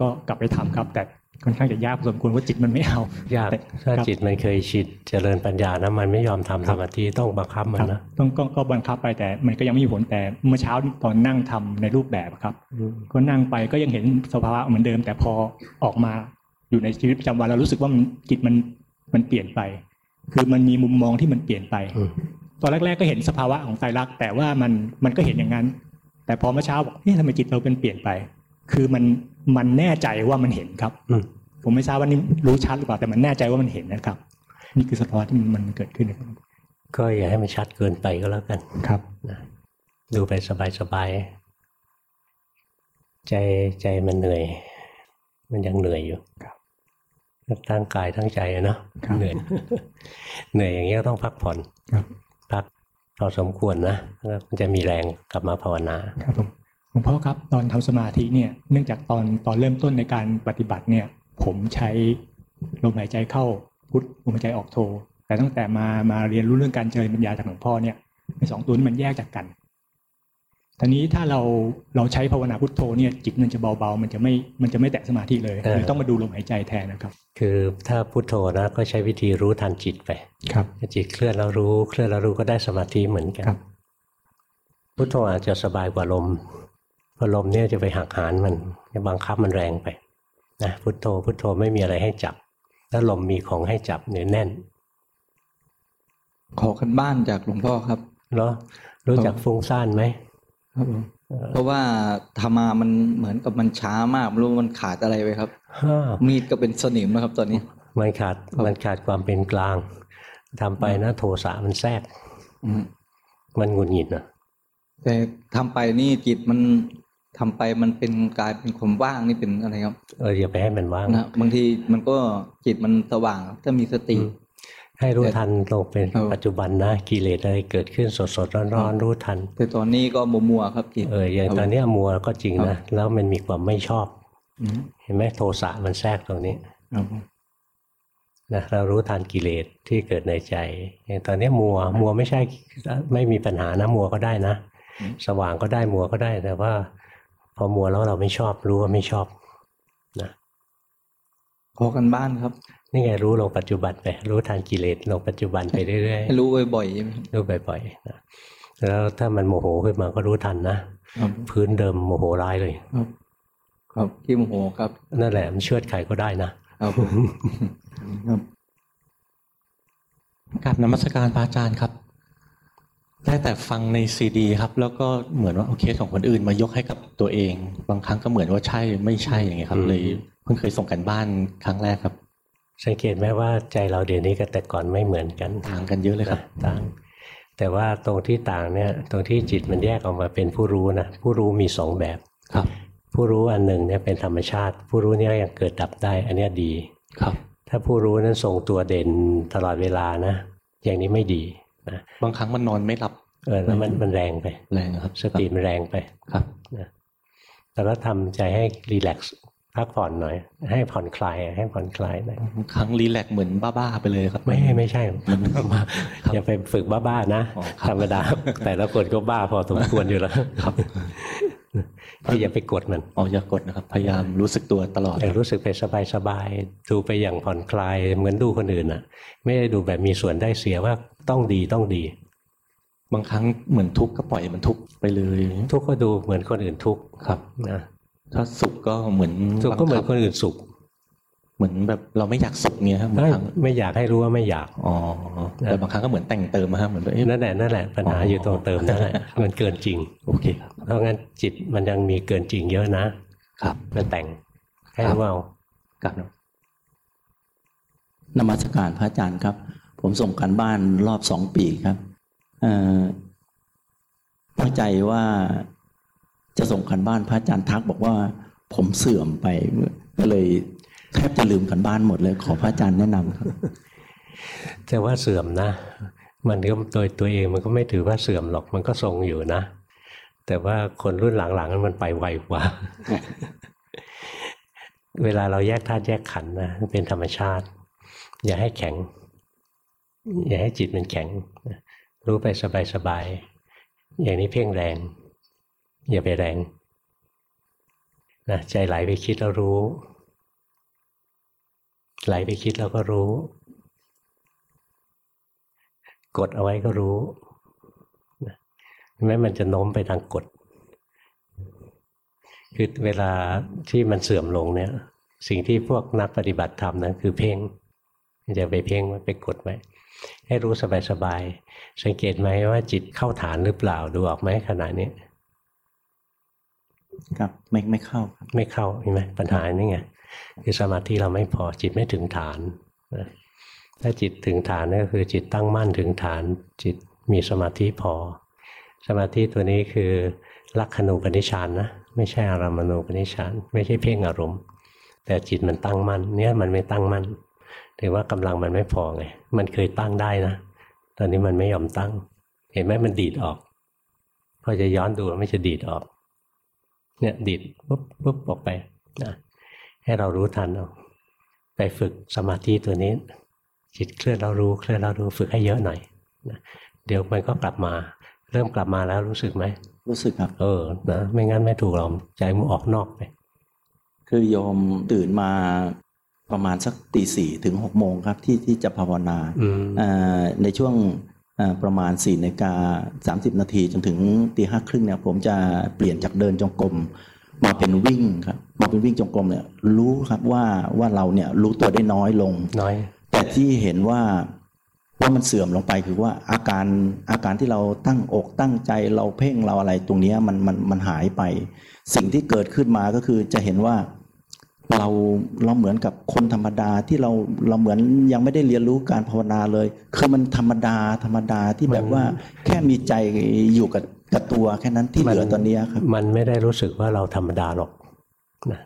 I: ก็กลับไปทำครับ แต่ค่อนข้างจะยากพอสมควรว่าจิตมันไม่เอา
A: ยาก
I: แต่
A: ถ้า
I: ครับ
A: จิตมันเคยชิดเจริญปัญญานะมันไม่ยอมทำสมาธิต้องบังคับมัน
I: ครับ
A: นะ
I: ต้องก็ก็บังคับไปแต่มันก็ยังไม่มีผลแต่เมื่อเช้าตอนนั่งทำในรูปแบบครับ
A: อืม
I: ก็นั่งไปก็ยังเห็นสภาวะเหมือนเดิม แต่พอออกมาอยู่ในชีวิตประจำวันเรารู้สึกว่ามันจิตมัน มันเปลี่ยนไป คือมันมีมุมมองที่มันเปลี่ยนไป
A: อืม
I: ตอนแรก ๆ ก็เห็นสภาวะของไตรลักษณ์แต่ว่ามันมันก็เห็นอย่างนั้น แต่พอเมื่อเช้าบอกเฮ้ยทำไมจิตเราเป็นเปลี่ยนไป คือมันมันแน่ใจว่ามันเห็นครับ
A: อืม
I: ผมไม่ทราบว่านี่รู้ชัดหรือเปล่าแต่มันแน่ใจว่ามันเห็นนะครับ นี่คือสภาวะที่มันเกิดขึ้นนะครับ
A: ก็อย่าให้มันชัดเกินไปก็แล้วกัน
I: ครับ
A: นะดูไปสบายๆใจใจมันเหนื่อย มันยังเหนื่อยอยู่
I: ครับ
A: ทั้งกายทั้งใจอะเนาะ
I: ครับ
A: เหนื่อยเหนื่อยอย่างเงี้ยต้องพักผ่อน
I: ครับ
A: พักพอสมควรนะแล้วมันจะมีแรงกลับมาภาวนา
I: ครับผมหลวงพ่อครับตอนทำสมาธิเนี่ยเนื่องจากตอนตอนเริ่มต้นในการปฏิบัติเนี่ย ผมใช้ลมหายใจเข้าพุทลมหายใจออกโท แต่ตั้งแต่มามาเรียนรู้เรื่องการเจริญปัญญาจากหลวงพ่อเนี่ยในสองตัวนี้มันแยกจากกัน ทีนี้ถ้าเราเราใช้ภาวนาพุทโธเนี่ยจิตมันจะเบาๆ มันจะไม่มันจะไม่แตะสมาธิเลย
A: เออ
I: เลยต้องมาดูลมหายใจแทนนะครับ
A: คือถ้าพุโทโธนะก็ใช้วิธีรู้ทันจิตไป
I: ครับ
A: ถ้าจิตเคลื่อนแล้วรู้เคลื่อนแล้วรู้ก็ได้สมาธิเหมือนกัน
I: ครับ
A: พุโทโธอาจจะสบายกว่าลมเพราะลมเนี่ยจะไปหักหานมันจะบังคับมันแรงไปนะพุโทโธพุโทโธไม่มีอะไรให้จับ ถ้าลมมีของให้จับเหนียวแน่น
J: ขอกันบ้านจากหลวงพ่อครับ
A: แล้วรู้จักฟุ้งซ่านไหม
J: ครับผม เพราะว่าธรรมามันเหมือนกับมันช้ามากไม่รู้มันขาดอะไรไปครับ
A: ฮ่า
J: มีดก็เป็นสนิมนะครับ ตอนนี้
A: มันขาดมันขาดความเป็นกลางทำไปนะโทสะมันแทรก
J: อืม
A: มันหงุดหงิดนะ
J: แต่ทำไปนี่จิตมันทำไปมันเป็นกลายเป็นความว่างนี่เป็นอะไรครับ
A: เอออย่าไปให้มันว่าง
J: นะบางทีมันก็จิตมันสว่างถ้ามีสติ
A: ให้รู้ทันลงเป็นปัจจุบันนะกิเลสอะไรเกิดขึ้นสดสดร้อนร้อนๆรู้ทัน
J: แต่ตอนนี้ก็มัวมัวๆครับจิต
A: เอออย่างตอนเนี้ยมัวก็จริงนะแล้วมันมีความไม่ชอบ
J: อืม
A: เห็นไหมโทสะมันแทรกตรงนี้
J: ครับ
A: นะเรารู้ทันกิเลสที่เกิดในใจ อย่างตอนเนี้ยมัวมัวไม่ใช่ไม่มีปัญหานะมัวก็ได้นะ สว่างก็ได้มัวก็ได้ แต่ว่า พอมัวแล้วเราไม่ชอบรู้ว่าไม่ชอบนะ
J: ขอกันบ้านครับ
A: นี่ไงรู้ลงปัจจุบันไป รู้ทันกิเลสลงปัจจุบันไปเรื่อย
J: ให้รู้บ่อยๆใช่ไหมครับ
A: ๆรู้บ่อยๆนะแล้วถ้ามันโมโหขึ้นมาก็รู้ทันนะครับพื้นเดิมโมโหร้ายเลย
J: ครับครับที่โมโหครับ
A: นั่นแหละมันเชื่อดใครก็ได้นะครับ
J: ผมครับ
K: กับนมัสการพระอาจารย์ครับ ได้แต่ฟังในซีดี ครับ แล้วก็เหมือนว่าโอเคสของคนอื่น มายกให้กับตัวเอง บางครั้งก็เหมือนว่าใช่ไม่ใช่อย่างเงี้ยครับ เลยเพิ่งเคยส่งกันบ้านครั้งแรกครับ
A: สังเกตไหมว่าใจเราเดี๋ยวนี้กับแต่ก่อนไม่เหมือนกัน
K: ต่างกันเยอะเลยครับ
A: นะต่างแต่ว่าตรงที่ต่างเนี่ยตรงที่จิตมันแยกออกมาเป็นผู้รู้นะผู้รู้มีสองแบบ
K: ครับ
A: ผู้รู้อันหนึ่งเนี่ยเป็นธรรมชาติ ผู้รู้เนี่ยยังเกิดดับได้ อันเนี้ยดี
K: ครับ
A: ถ้าผู้รู้นั้นทรงตัวเด่นตลอดเวลานะ อย่างนี้ไม่ดีนะ
K: บางครั้งมันนอนไม่หลับ
A: เออแล้วมันมันแรงไป
K: แรงครับ
A: สติมันแรงไป
K: ครับ
A: นะแต่ก็ทำใจให้รีแลกซ์ พักผ่อนหน่อย ให้ผ่อนคลายให้ผ่อนคลายหน่อย
K: บางครั้งรีแลกซ์เหมือนบ้าๆไปเลยครับ
A: ไม่ไม่ใช่อย่าไปฝึกบ้าๆนะ
K: อ๋อครับ
A: ธรรมดา แต่ละคนก็บ้าพอสมควรอยู่แล้ว
K: ครับ
A: ที่อย่าไปกดมัน
K: อ๋ออย่ากดนะครับ พยายามรู้สึกตัวตลอด
A: แต่รู้สึกไปสบายๆดูไปอย่างผ่อนคลายเหมือนดูคนอื่นอะ ไม่ได้ดูแบบมีส่วนได้เสียว่าต้องดีต้องดี
K: บางครั้งเหมือนทุกข์ก็ปล่อยมันทุกข์ไปเลย
A: ทุกข์ก็ดูเหมือนคนอื่นทุกข์
K: ครับ
A: นะ
K: ถ้าสุขก็เหมือน
A: สุขก็เหมือน
K: บัง
A: ค
K: คับ
A: นอื่นสุข
K: เหมือนแบบเราไม่อยากสุขเงี้ยครับบาง
A: ไม่
K: ครั้ง
A: ไม่อยากให้รู้ว่าไม่อยาก
K: อ๋อแต่บางครั้งก็เหมือนแต่งเติมมาครับเหมือนแบบเอ๊ะ
A: นั่นแหละนั่นแหละปัญหาอยู่ตรงเติมนั่นแหละมันเกินจริง
K: โอเคครับ
A: เพราะงั้นจิตมันยังมีเกินจริงเยอะนะ ครับมันแต่งให้รู้เอา
K: กลับนะ
L: นมัสการพระอาจารย์ครับ ผมส่งการบ้านรอบสองปีครับเอ่อเข้าใจว่า จะส่งการบ้านพระอาจารย์ทักบอกว่าผมเสื่อมไปก็เลยแทบจะลืมการบ้านหมดเลย ขอพระอาจารย์แนะนำครับ
A: แต่ว่าเสื่อมนะ มันก็โดยตัวเองมันก็ไม่ถือว่าเสื่อมหรอกมันก็ทรงอยู่นะ แต่ว่าคนรุ่นหลังๆมันไปไวกว่า เวลาเราแยกธาตุแยกขันธ์นะเป็นธรรมชาติ อย่าให้แข็ง อย่าให้จิตมันแข็ง รู้ไปสบายๆอย่างนี้เพ่งแรง อย่าไปแรงนะใจไหลไปคิดแล้วรู้ ไหลไปคิดแล้วก็รู้ กดเอาไว้ก็รู้แม้มันจะโน้มไปทางกด คือเวลาที่มันเสื่อมลงเนี่ย สิ่งที่พวกนักปฏิบัติทำนะคือเพ่งจะไปเพ่งไว้ไปกดไว้ให้รู้สบายๆสังเกตไหมว่าจิตเข้าฐานหรือเปล่าดูออกไหมขณะนี้
L: ครับไม่ไม่เข้า
A: ไม่เข้าเห็นไหมปัญหานี่ไงคือสมาธิเราไม่พอจิตไม่ถึงฐานนะถ้าจิตถึงฐานก็คือจิตตั้งมั่นถึงฐาน จิตมีสมาธิพอ สมาธิตัวนี้คือลักขณูปนิชานนะไม่ใช่อารามณูปนิชานไม่ใช่เพ่งอารมณ์ แต่จิตมันตั้งมั่นเนี่ยมันไม่ตั้งมั่นถือว่ากำลังมันไม่พอไงมันเคยตั้งได้นะ ตอนนี้มันไม่ยอมตั้ง เห็นไหมมันดีดออกพอจะย้อนดูไม่จะดีดออก เนี่ยดีดปุ๊บปุ๊บออกไปนะให้เรารู้ทันเอาไปฝึกสมาธิตัวนี้ จิตเคลื่อนเรารู้เคลื่อนเรารู้ฝึกให้เยอะหน่อยนะเดี๋ยวมันก็กลับมา เริ่มกลับมาแล้วรู้สึกไหม
L: รู้สึกครับ
A: เออนะไม่งั้นไม่ถูกหรอกใจมันออกนอกไป
L: คือโยมตื่นมาประมาณสักตีสี่ถึงหกโมงครับที่ที่จะภาวนา
A: อืม
L: อ่าในช่วงอ่า ประมาณสี่นาฬิกาสามสิบนาทีจนถึงตีห้าครึ่งเนี่ยผมจะเปลี่ยนจากเดินจงกรมมาเป็นวิ่งครับมาเป็นวิ่งจงกรมเนี่ยรู้ครับว่าว่าเราเนี่ยรู้ตัวได้น้อยลง
A: น้อย
L: แต่ที่เห็นว่าว่ามันเสื่อมลงไปคือว่าอาการอาการที่เราตั้งอกตั้งใจเราเพ่งเราอะไรตรงเนี้ยมันมันมันหายไป สิ่งที่เกิดขึ้นมาก็คือจะเห็นว่า เราเราเหมือนกับคนธรรมดาที่เราเราเหมือนยังไม่ได้เรียนรู้การภาวนาเลย คือมันธรรมดาธรรมดาที่แบบว่าแค่มีใจอยู่กับกับตัวแค่นั้นที่เหลือตอนนี้ครับ
A: มันไม่ได้รู้สึกว่าเราธรรมดาหรอกนะ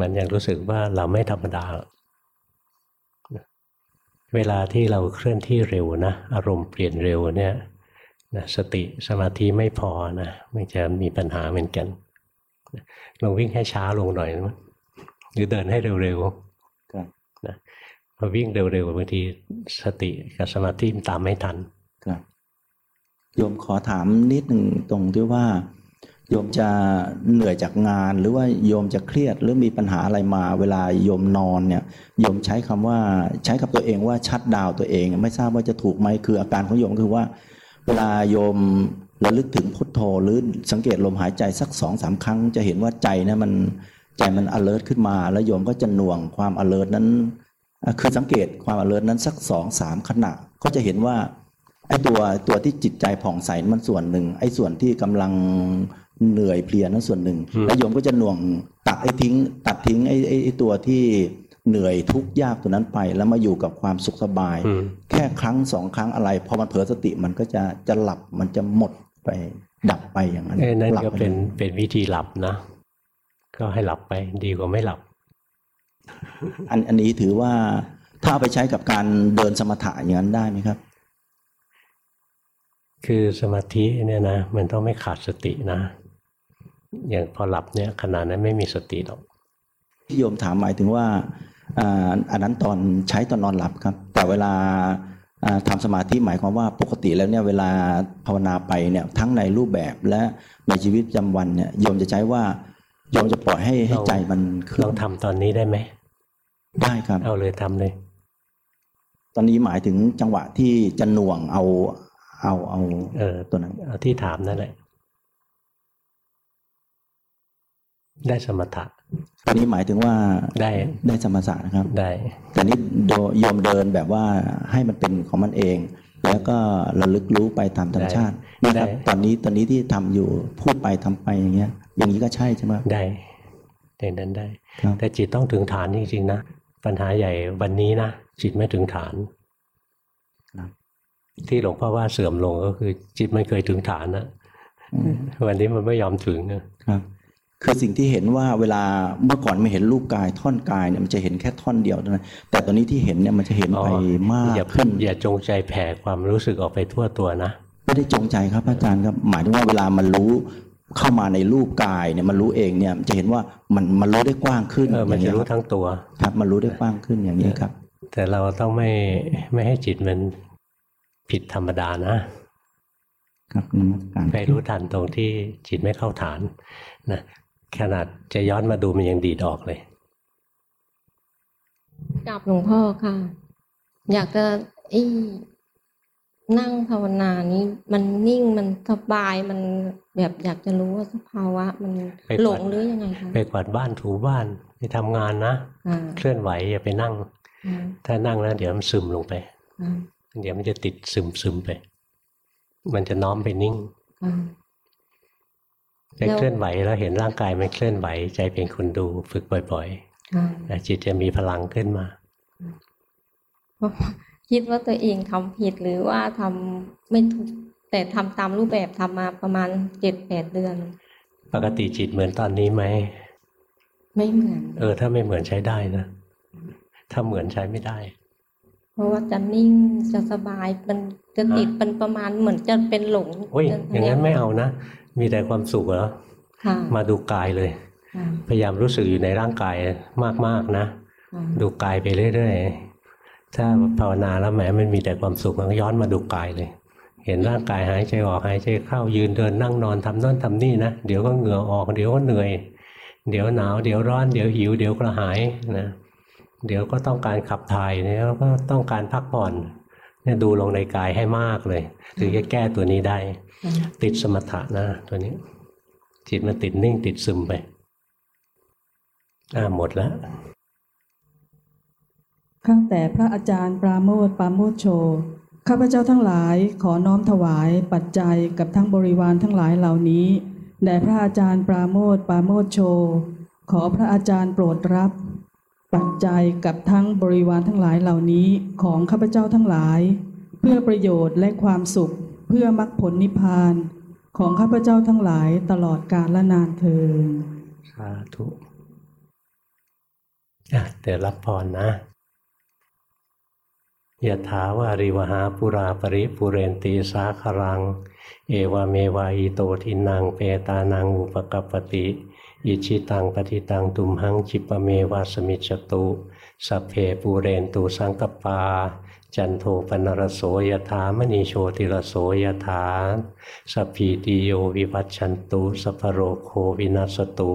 A: มันยังรู้สึกว่าเราไม่ธรรมดานะเวลาที่เราเคลื่อนที่เร็วนะอารมณ์เปลี่ยนเร็วเนี่ยนะสติสมาธิไม่พอนะมันจะมีปัญหาเหมือนกันลองวิ่งให้ช้าลงหน่อยนะ หรือเดินให้เร็วๆ
L: ครับ
A: นะพอวิ่งเร็วๆบางทีสติกับสมาธิมันตามไม่ทัน
L: ครับโยมขอถามนิดหนึ่งตรงที่ว่าโยมจะเหนื่อยจากงานหรือว่าโยมจะเครียดหรือมีปัญหาอะไรมา เวลาโยมนอนเนี่ยโยมใช้คำว่าใช้กับตัวเองว่าชัดดาวน์ตัวเอง ไม่ทราบว่าจะถูกไหมคืออาการของโยมคือว่า เวลาโยมระลึกถึงพุทโธหรือสังเกตลมหายใจสักสองสามครั้ง จะเห็นว่าใจเนี่ยมัน ใจมัน alert ขึ้นมาแล้วโยมก็จะหน่วงความ alert นั้นอะคือสังเกตความ alert นั้นสักสองสามขณะ ก็จะเห็นว่าไอ้ตัวตัวที่จิตใจผ่องใสมันส่วนหนึ่ง ไอ้ส่วนที่กำลังเหนื่อยเพลียนั้นส่วนหนึ่ง แล้วโยมก็จะหน่วงตัดไอ้ทิ้ง ตัดทิ้งไอ้ไอ้ไอ้ตัวที่เหนื่อยทุกข์ยากตัวนั้นไป แล้วมาอยู่กับความสุขสบาย
A: อืม
L: แค่ครั้งสองครั้งอะไรพอมันเผลอสติมันก็จะจะหลับมันจะหมดไปดับไปอย่างนั้น
A: เอ้ยนั่น
L: หลับ
A: ก็
L: ไป
A: เป็น
L: ลย
A: เป็นวิธีหลับนะ ก็ให้หลับไปดีกว่าไม่หลับ
L: อันอันนี้ถือว่าถ้าเอาไปใช้กับการเดินสมถะอย่างนั้นได้ไหมครับ
A: คือสมาธิเนี่ยนะมันต้องไม่ขาดสตินะ อย่างพอหลับเนี่ยขณะนั้นไม่มีสติหรอก
L: ที่โยมถามหมายถึงว่าอ่าอันนั้นตอนใช้ตอนนอนหลับครับ แต่เวลาอ่าทำสมาธิหมายความว่าปกติแล้วเนี่ยเวลาภาวนาไปเนี่ยทั้งในรูปแบบและในชีวิตประจำวันเนี่ยโยมจะใช้ว่า โยมจะปล่อยให้ให้ใจมันเคลื่
A: ล
L: อ
A: อนงทำตอนนี้ได้ไหม
L: ได้ครับ
A: เอาเลยทำเลย
L: ตอนนี้หมายถึงจังหวะที่จะหน่วงเอา เอาเอา
A: เออ
L: ตัวนั้น
A: เอาที่ถามนั่นแหละได้สมถะ
L: ตอนนี้หมายถึงว่า
A: ได้
L: ได้สมถะนะครับ
A: ได้
L: แต่นี้โดโยมเดินแบบว่าให้มันเป็นของมันเอง แล้วก็ระลึกรู้ไปตามธรรมชาติ
A: ได้
L: นะครับ
A: ได้
L: ตอนนี้ตอนนี้ที่ทำอยู่พูดไปทำไปอย่างเงี้ย อย่างนี้ก็ใช่ใช่ไหม
A: ได้ในนั้นได้
L: ครับ
A: แต่จิตต้องถึงฐานจริงๆนะ ปัญหาใหญ่วันนี้นะจิตไม่ถึงฐาน
L: ครับ
A: ที่หลวงพ่อว่าเสื่อมลงก็คือ จิตมันเคยถึงฐานนะ
L: อืม
A: วันนี้มันไม่ยอมถึงนะ
L: ครับคือสิ่งที่เห็นว่าเวลาเมื่อก่อนไม่เห็นรูปกายท่อนกายเนี่ยมันจะเห็นแค่ท่อนเดียวเท่านั้นแต่ตอนนี้ที่เห็นเนี่ยมันจะเห็นไปมาก
A: อย่า
L: ขึ้น
A: อย่าจงใจแผ่ความรู้สึกออกไปทั่วตัวนะ
L: ไม่ได้จงใจครับอาจารย์ครับ หมายถึงว่าเวลามันรู้ เข้ามาในรูปกายเนี่ยมันรู้เองเนี่ยมันจะเห็นว่ามันมันรู้ได้กว้างขึ้น
A: เออมัน
L: ย่า
A: จะ
L: ง
A: รู้
L: เงี้ย
A: ทั้งตัว
L: ครับมันรู้ได้กว้างขึ้นอย่างนี้ครับ
A: แต่เราต้องไม่ไม่ให้จิตมันผิดธรรมดานะ
L: ครับนมัสการ
A: ไปรู้ทันตรงที่จิตไม่เข้าฐานนะขนาดจะย้อนมาดูมันยังดีดออกเลย
M: กับหลวงพ่อค่ะ อยากจะไอ้ นั่งภาวนานี้มันนิ่งมันสบายมันแบบอยากจะรู้ว่าสภาวะมัน
A: ไป
M: หล
A: กวาด
M: งหรือยังไงคะ
A: ไปกวาดบ้านถูบ้านไปทำงานนะ
M: อ่า
A: เคลื่อนไหวอย่าไปนั่ง
M: อ่า
A: ถ้านั่งแล้วเดี๋ยวมันซึมลงไป
M: อ่า
A: เดี๋ยวมันจะติดซึมซึมไป มันจะน้อมไปนิ่ง
M: อ่า
A: ไป
M: แล้ว
A: เคลื่อนไหวแล้วเห็นร่างกายมันเคลื่อนไหว ใจเป็นคนดูฝึกบ่อย
M: อ่า
A: ๆนะจิตจะมีพลังขึ้นมา
M: เพราะว่า คิดว่าตัวเองทำผิดหรือว่าทำไม่ถูกแต่ทำตามรูปแบบทำมาประมาณเจ็ดแปดเดือน
A: ปกติจิตเหมือนตอนนี้ไหม
M: ไม่เหมือน
A: เออ ถ้าไม่เหมือนใช้ได้นะ ถ้าเหมือนใช้ไม่ได้
M: เพราะว่าจะนิ่งจะสบายมันจะติดเป็นประมาณเหมือนจะเป็นหลง
A: โอ้ย
M: จะ
A: อย่างนั้นไม่เอานะ มีแต่ความสุขเหรอ
M: ค่ะ
A: มาดูกายเลย
M: ค่ะ
A: พยายามรู้สึกอยู่ในร่างกายมากๆนะ
M: ค่ะ
A: ดูกายไปเรื่อยๆ ถ้าภาวนาแล้วแหมมันมีแต่ความสุขมันก็ย้อนมาดูกายเลย เห็นร่างกายหายใจออกหายใจเข้ายืนเดินนั่งนอนทำโน่นทำนี่นะเดี๋ยวก็เหงื่อออกเดี๋ยวก็เหนื่อย เดี๋ยวหนาวเดี๋ยวร้อนเดี๋ยวหิวเดี๋ยวกระหายนะเดี๋ยวก็ต้องการขับถ่ายเนี่ยวก็ต้องการพักผ่อนเนี่ยดูลงในกายให้มากเลยถึงจะแก้ตัวนี้ได้ ติดสมถะนะตัวนี้ จิตมันติดนิ่งติดซึมไปอ่าหมดแล้ว
N: ข้าแต่พระอาจารย์ปราโมทปราโมทโช ข้าพเจ้าทั้งหลายขอน้อมถวายปัจจัยกับทั้งบริวารทั้งหลายเหล่านี้แด่พระอาจารย์ปราโมทปราโมทโช ขอพระอาจารย์โปรดรับ ปัจจัยกับทั้งบริวารทั้งหลายเหล่านี้ของข้าพเจ้าทั้งหลาย เพื่อประโยชน์และความสุขเพื่อมรรคผลนิพพาน ของข้าพเจ้าทั้งหลายตลอดกาลและนานเทิน
A: สาธุเดี๋ยวรับพรนะ ยะถาวาริวหาปุราปริปุเรนตีสาครัง เอวเมวะอิโตทินังเปตานังอุปกปติ อิชิตังปฏิตังตุมหังจิปเมวะสมิจตุสัพเพปูเรนตูสังกปา จันโทปนรโสยถามณีโชติรโสยถาสัพพีติโยวิวัชชันตุสัพโรโควินัสตุ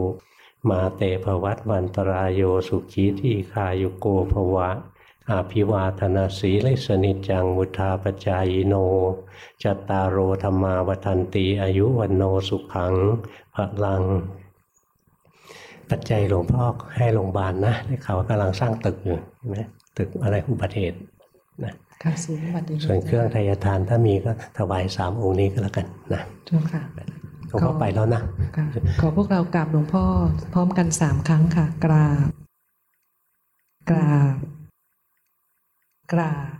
A: มาเตภวัตวันตรายโยสุขีที่คายุโกภวะ อาภิวาธนาสีลิสนิจจังมุทาปจายโน จัตตารโอธรรมาวทันตีอายุวันโนสุขังพลัง ปัจจัยหลวงพ่อให้โรงพยาบาลนะได้ข่าวว่ากำลังสร้างตึกอยู่เห็นไหมตึกอะไรอุบัติเหตุนะ
B: ค่ะศูนย์บัตร
A: ส่วนเครื่องทายทานถ้ามีก็ถวายสามองค์นี้ก็แล้วกันนะ
B: เจ้าค่ะ
A: หลวงพ่อไปแล้วนะ
B: ค่ะขอพวกเรากราบหลวงพ่อพร้อมกันสามครั้งค่ะ กราบกราบ กราบ